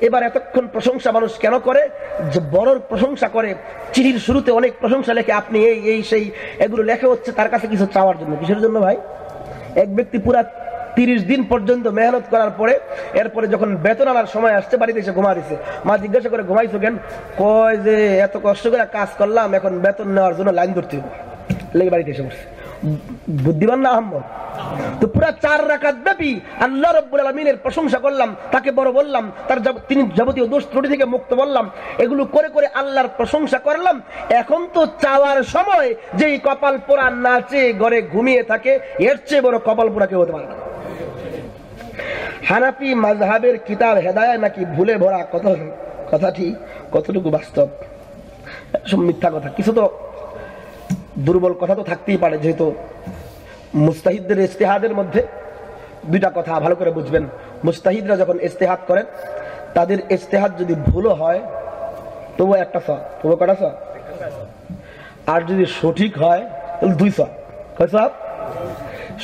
এবার এতক্ষণ প্রশংসা মানুষ কেন করে? যে বড়র প্রশংসা করে। চিঠির শুরুতে অনেক প্রশংসা লেখে, আপনি এই এই, সেই। এগুলো লেখে হচ্ছে তার কাছে কিছু চাওয়ার জন্য। কিসের জন্য ভাই? এক ব্যক্তি পুরা তিরিশ দিন পর্যন্ত মেহনত করার পরে, এরপরে যখন বেতন আনার সময় আসছে, বাড়িতে এসে ঘুমা দিছে। মা জিজ্ঞাসা করে, ঘুমাইছো কেন? কয় যে, এত কষ্ট করে কাজ করলাম, এখন বেতন নেওয়ার জন্য লাইন ধরতে হবে লেগে বাড়িতে এসে বসছে বুদ্ধিমান না আহম্মদ তো পুরা চার রাকাত ব্যাপী আল্লাহ রব্বুল আলমিনের প্রশংসা করলাম, তাকে বড় বললাম, তার তিনি যাবতীয় দোষ ত্রুটি থেকে মুক্ত বললাম, এগুলো করে করে আল্লাহর প্রশংসা করলাম। এখন তো চাওয়ার সময় যেই কপাল পোড়া নাচে, ঘরে ঘুমিয়ে থাকে, এর চেয়ে বড় কপাল পোড়া কেউ হতে পারে না। হানাফি মাজহাবের কিতাব হেদায় নাকি ভুলে ভরা কত কথাটি, কতটুকু বাস্তব? সব মিথ্যা কথা। কিছু তো দুর্বল কথা তো থাকতেই পারে, যেহেতু মুস্তাহিদদের ইস্তেহাদের মধ্যে দুইটা কথা ভালো করে বুঝবেন। মুস্তাহিদরা যখন ইস্তেহাদ করেন, তাদের ইস্তেহাদ যদি ভুলও হয়, তবুও একটা সব তবু কটা সব আর যদি সঠিক হয়, তাহলে দুই সব কয়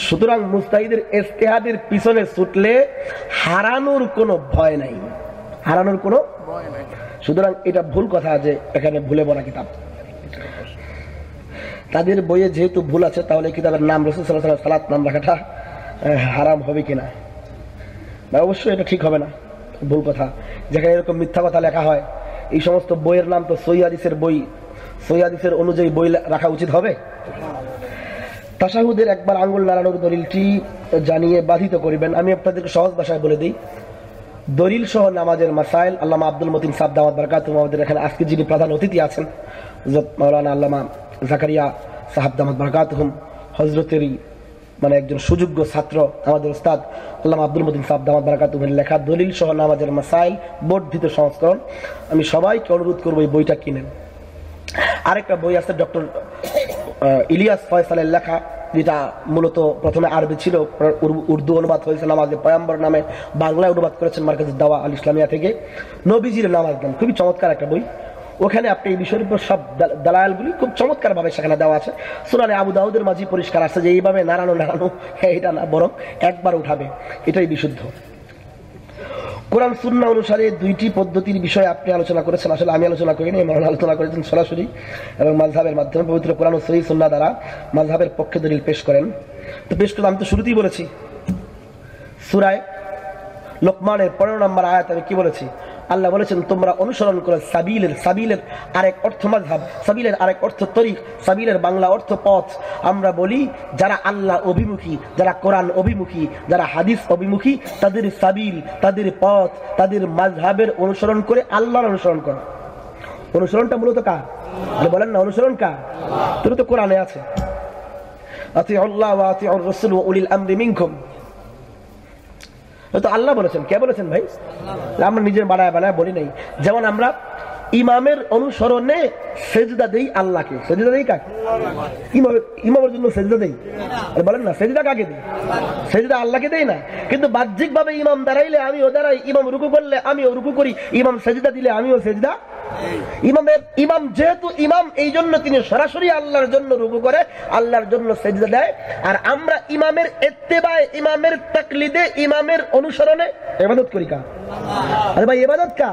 সুতরাং মুস্তাহিদের ইস্তেহাদের পিছনে ছুটলে হারানোর কোনো ভয় নাই। হারানোর কোনো সুতরাং এটা ভুল কথা যে এখানে ভুলে বলা কিতাব। তাদের বইয়ে যেহেতু ভুল আছে, তাহলে কিতাবের নাম রসুল সাল্লাহ সালাত নাম রাখাটা হারাম হবে কিনা? না, অবশ্যই এটা ঠিক হবে না। ভুল কথা। যেখানে এরকম মিথ্যা কথা লেখা হয়, এই সমস্ত বইয়ের নাম তো সৈয়াদিসের বই। সৈয়াদিসের অনুযায়ী বই রাখা উচিত হবে? তাসাহুদের একবার আঙ্গুল নাড়ানোর দলিলটি জানিয়ে বাধিত করিবেন। আমি আপনাদেরকে সহজ ভাষায় বলে দিই দলিল সহ নামাজের মাসাইল আল্লামা আব্দুল মতিন সাব দামাত বারকাতুম আমাদের এখানে আজকে যিনি প্রধান অতিথি আছেন মাওলানা আল্লামা জাকারিয়া সাহাব দামাত বারকাতুহম হজরতেরই মানে একজন সুযোগ্য ছাত্র আমাদের ওস্তাদ আল্লাহ আব্দুল মতিন সাহাব দামাত বারকাতুমের লেখা দলিল সহ নামাজের মাসাইল বর্ধিত সংস্করণ। আমি সবাইকে অনুরোধ করব এই বইটা কিনেন। আরেকটা বই আছে ডক্টর ইলিয়াস ফয়সালের লেখা, যেটা মূলত প্রথমে আরবি ছিল উর্দু অনুবাদ হয়েছে নামাজে পয়াম্বর নামে, বাংলায় অনুবাদ করেছেন মার্কাজ দাওয়া আল ইসলামিয়া থেকে। নবীজির নামাজ গান খুবই চমৎকার একটা বই। ওখানে আপনি এই বিষয়ের উপর সব দাল- দালায়ালগুলি খুব চমৎকার ভাবে সেখানে দেওয়া আছে। সুনানে আবু দাউদের মাঝি পরিষ্কার আছে যে, এইভাবে নাড়ানো নাড়ানো এটা না, বরং একবার উঠাবে, এটাই বিশুদ্ধ। কোরআন সুন্না অনুসারে দুইটি পদ্ধতির বিষয়ে আপনি আলোচনা করেছেন। আসলে আমি আলোচনা করিনি মরণ আলোচনা করেছেন সরাসরি এবং মাঝহাবের মাধ্যমে পবিত্র কোরআন সহি সুন্না দ্বারা মাঝহাবের পক্ষে দলিল পেশ করেন। তো পেশ করতে আমি তো শুরুতেই বলেছি। সুরায় লোকমানের পনেরো নম্বর আয়াত আমি কি বলেছি? আল্লাহ বলেছেন, তোমরা অনুসরণ করো সাবিলের সাবিলের আরেক অর্থ মাঝহাব সাবিলের আরেক অর্থ তরিক, সাবিলের বাংলা অর্থ পথ। আমরা বলি, যারা আল্লাহ অভিমুখী, যারা কোরআন অভিমুখী, যারা হাদিস অভিমুখী, তাদের সাবিল, তাদের পথ, তাদের মাঝহাবের অনুসরণ করে আল্লাহর অনুসরণ করো। অনুসরণটা মূলত আরে বলেন না, অনুসরণ কার? তুমি তো কোরআনে আছে। আতি আল্লাহ আতি রসুল উলিল আমরি মিনকুম। আল্লাহ বলেছেন। কে বলেছেন ভাই? আমরা নিজের বাড়ায় বেলায় বলি নাই। যেমন আমরা ইমামের অনুসরণে সেজদা দেই আল্লাহকে। সেজদা দেই কাকে? ইমামের ইমামের জন্য সেজদা দেই। আরে বলেন না, সেজদা কাকে দেই? সেজদা আল্লাহকে দেই না। কিন্তু বাহ্যিক ভাবে ইমাম দাঁড়াইলে আমিও দাঁড়াই, ইমাম রুকু করলে আমিও রুকু করি, ইমাম সেজদা দিলে আমিও সেজদা ইমামের ইমাম যেহেতু ইমাম, এই জন্য তিনি সরাসরি আল্লাহর জন্য রুকু করে, আল্লাহর জন্য সেজদা দেয়। আর আমরা ইমামের এত্তেবায়, ইমামের তাকলিদে, ইমামের অনুসরণে এবাদত করি কা আরে ভাই, এবাদত কা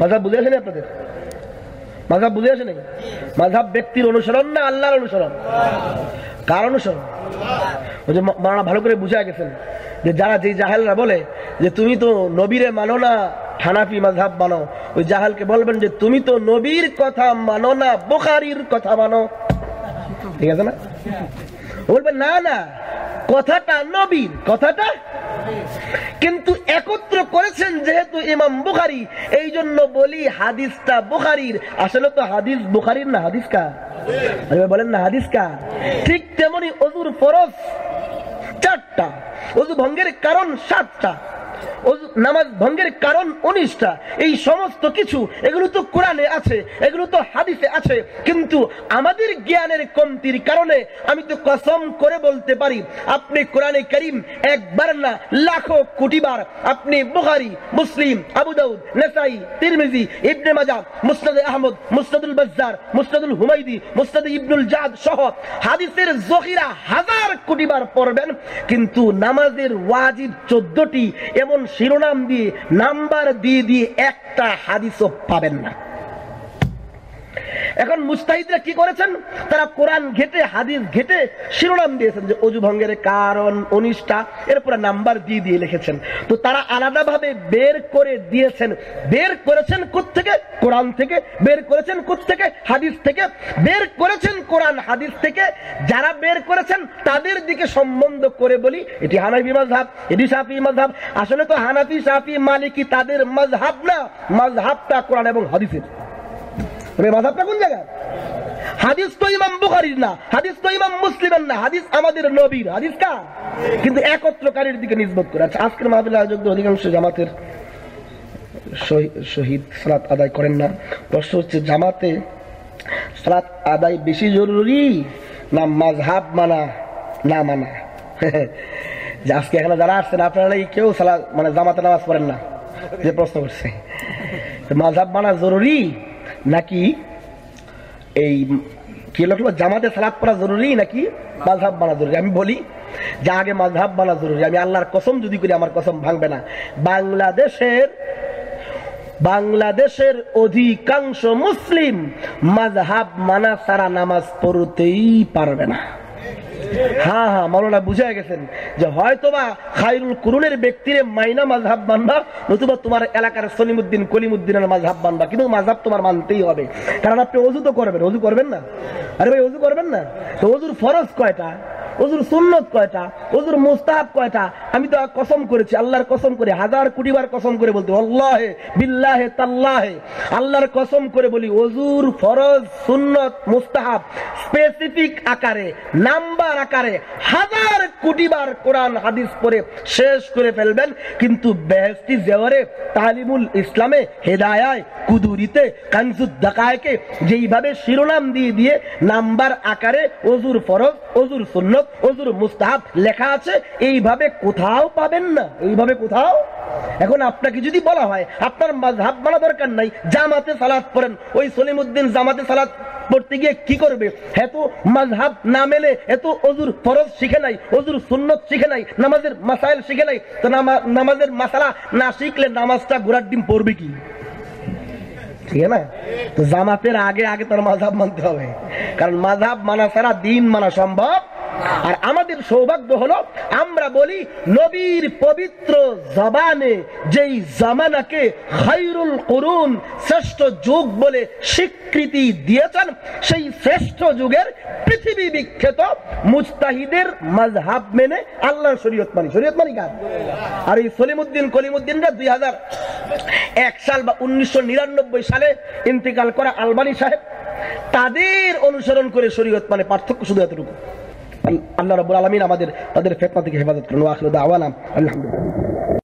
মাঝাব বুঝে আসেনি আপনাদের? মাঝাব বুঝে আসেনি? মাঝাব ব্যক্তির অনুসরণ না আল্লাহর অনুসরণ? কার অনুসরণ? ওই যে মারা ভালো করে বুঝে গেছেন যে যারা যে জাহেলরা বলে যে তুমি তো নবীরে মানো না, হানাফি মাঝহাব মানো। ওই জাহালকে বলবেন যে তুমি তো নবীর কথা মানো না, বোখারির কথা মানো। ঠিক আছে না? বলবেন, না না, কথাটা নবীর, কথাটা কিন্তু একত্র করেছেন যেহেতু ইমাম বুখারি এই জন্য বলি হাদিসটা বুখারির। আসলে তো হাদিস বুখারির না, হাদিস কা বলেন না, হাদিস কা ঠিক তেমনি অজুর ফরজ চারটা, অজু ভঙ্গের কারণ সাতটা। নামাজ ভঙ্গের কারণ উনিশটা এই সমস্ত কিছু, এগুলো তো কোরআনে আছে, এগুলো তো হাদিসে আছে। কিন্তু আমাদের জ্ঞানের কমতির কারণে আমি তো কসম করে বলতে পারি, আপনি কোরআনে করিম একবার না, লাখো কোটি বার। আপনি বুখারি, মুসলিম, আবু নেসাই, তিরমিজি, ইবনে মাজা মুসনাদ আহমদ, মুসনাদুল বাজ্জার, মুসনাদুল হুমাইদি মুসনাদ ইবনুল জাদ সহ হাদিসের জহিরা হাজার কোটি বার পড়বেন। কিন্তু নামাজের ওয়াজিব চোদ্দটি এমন শিরোনাম দিয়ে নাম্বার দিয়ে দিয়ে একটা হাদিসও পাবেন না। এখন মুস্তাহিদরা কি করেছেন? তারা কোরআন ঘেটে, হাদিস ঘেটে শিরোনাম দিয়েছেন যে অজু ভঙ্গের কারণ, অনিষ্ঠা এরপরে নাম্বার দিয়ে দিয়ে লিখেছেন। তো তারা আলাদাভাবে বের করে দিয়েছেন। বের করেছেন থেকে কোরআন থেকে। বের করেছেন থেকে হাদিস থেকে। বের করেছেন কোরআন, হাদিস থেকে। যারা বের করেছেন, তাদের দিকে সম্বন্ধ করে বলি, এটি হানাফি মজহাব এটি সাফি মজহাব আসলে তো হানাফি সাফি মালিকি তাদের মজহাব না মজহাবটা কোরআন এবং হাদিসের। তবে মজহাবটা কোন জায়গায়? হাদিস তো ইমাম বুখারির না, হাদিস তো ইমাম মুসলিমের না, হাদিস আমাদের নবীর, হাদিস কা কিন্তু একত্রকারীর দিকে নিজবত করে। আচ্ছা আজকের মাহফিল আয়োজক অধিকাংশ জামাতের শহী- শহীদ সালাত আদায় করেন না। প্রশ্ন হচ্ছে, জামাতে সালাত আদায় বেশি জরুরি না মাঝহাব মানা, না মানা? <laughs> যে আজকে এখানে যারা আসছেন, আপনারা কেউ সালাত মানে জামাতে নামাজ পড়েন না? যে প্রশ্ন করছে। মাঝহাব মানা জরুরি নাকি এই, কি হলো জামাতে সালাত পড়া জরুরি নাকি? মাঝহাব বানা জরুরি। আমি বলি, যে আগে মাঝহাব বানা জরুরি। আমি আল্লাহর কসম যদি করি আমার কসম ভাঙবে না। বাংলাদেশের বাংলাদেশের অধিকাংশ মুসলিম মাঝহাব মানা সারা নামাজ পড়তেই পারবে না। হ্যাঁ হ্যাঁ মৌলানা বুঝে গেছেন যে হয়তোবা খাইরুল কুরুনের ব্যক্তির মাইনা মাঝহাব মানবা, নতুবা তোমার এলাকার সলিমুদ্দিন, কলিমুদ্দিনের মাঝহাব মানবা, কিন্তু মাঝহাব তোমার মানতেই হবে। কারণ আপনি অজু তো করবেন অজু করবেন না? আরে ভাই অজু করবেন না? তো অজুর ফরজ কয়টা? অজুর সুন্নত কয়টা? অজুর মুস্তাহাব কয়টা? আমি তো কসম করেছি, আল্লাহর কসম করে, হাজার কোটি বার কসম করে বলতে, আল্লাহে, বিল্লাহে, তাল্লাহে। আল্লাহর কসম করে বলি অজুর ফরজ, সুন্নত, মুস্তাহাব স্পেসিফিক আকারে, নাম্বার আকারে, হাজার কোটি বার কোরআন, হাদিস পড়ে শেষ করে ফেলবেন। কিন্তু বেহেস্তি জেওয়ারে, তালিমুল ইসলামে, হেদায়ায়, কুদুরিতে, কানজুদ দাকায়কে, যেইভাবে শিরোনাম দিয়ে দিয়ে নাম্বার আকারে অজুর ফরজ অজুর সুন্নত অজুর মুস্তাহাব লেখা আছে, এইভাবে কোথাও পাবেন না। এইভাবে কোথাও? এখন আপনাকে যদি বলা হয়, আপনার মাঝহাব মানা দরকার নাই, জামাতে সালাত পড়েন। ওই সলিমুদ্দিন জামাতে সালাত পড়তে গিয়ে কি করবে? এত মাঝহাব না মেলে এত অজুর ফরজ শিখে নাই অজুর সুন্নত শিখে নাই, নামাজের মাসাইল শিখে নাই, তো নামাজের মাসালা না শিখলে নামাজটা ঘোরার ডিম পড়বে কি? ঠিক না? তো জামাতের আগে আগে তোর মাঝহাব মানতে হবে। কারণ মাঝহাব মানা ছাড়া দিন মানা সম্ভব। আর আমাদের সৌভাগ্য হলো, আমরা বলি নবীর পবিত্র জবানে যেই জামানাকে খাইরুল করুন শ্রেষ্ঠ যুগ বলে স্বীকৃতি দিয়েছেন, সেই শ্রেষ্ঠ যুগের পৃথিবী বিখ্যাত মুস্তাহিদের মাঝহাব মেনে আল্লাহর শরীয়ত মানি। শরীয়ত মানি কার? আর এই সলিমুদ্দিন কলিমুদ্দিনরা দুই হাজার এক সাল বা উনিশশো নিরানব্বই সালে ইন্তেকাল করা আলবানি সাহেব, তাদের অনুসরণ করে শরীয়ত মানে পার্থক্য শুধু এতটুকু। আল্লাহ রবুল আলমিন আমাদের তাদের ফেতনা থেকে হেফাজত করুন। আখির দাওয়ানা। আলহামদুলিল্লাহ।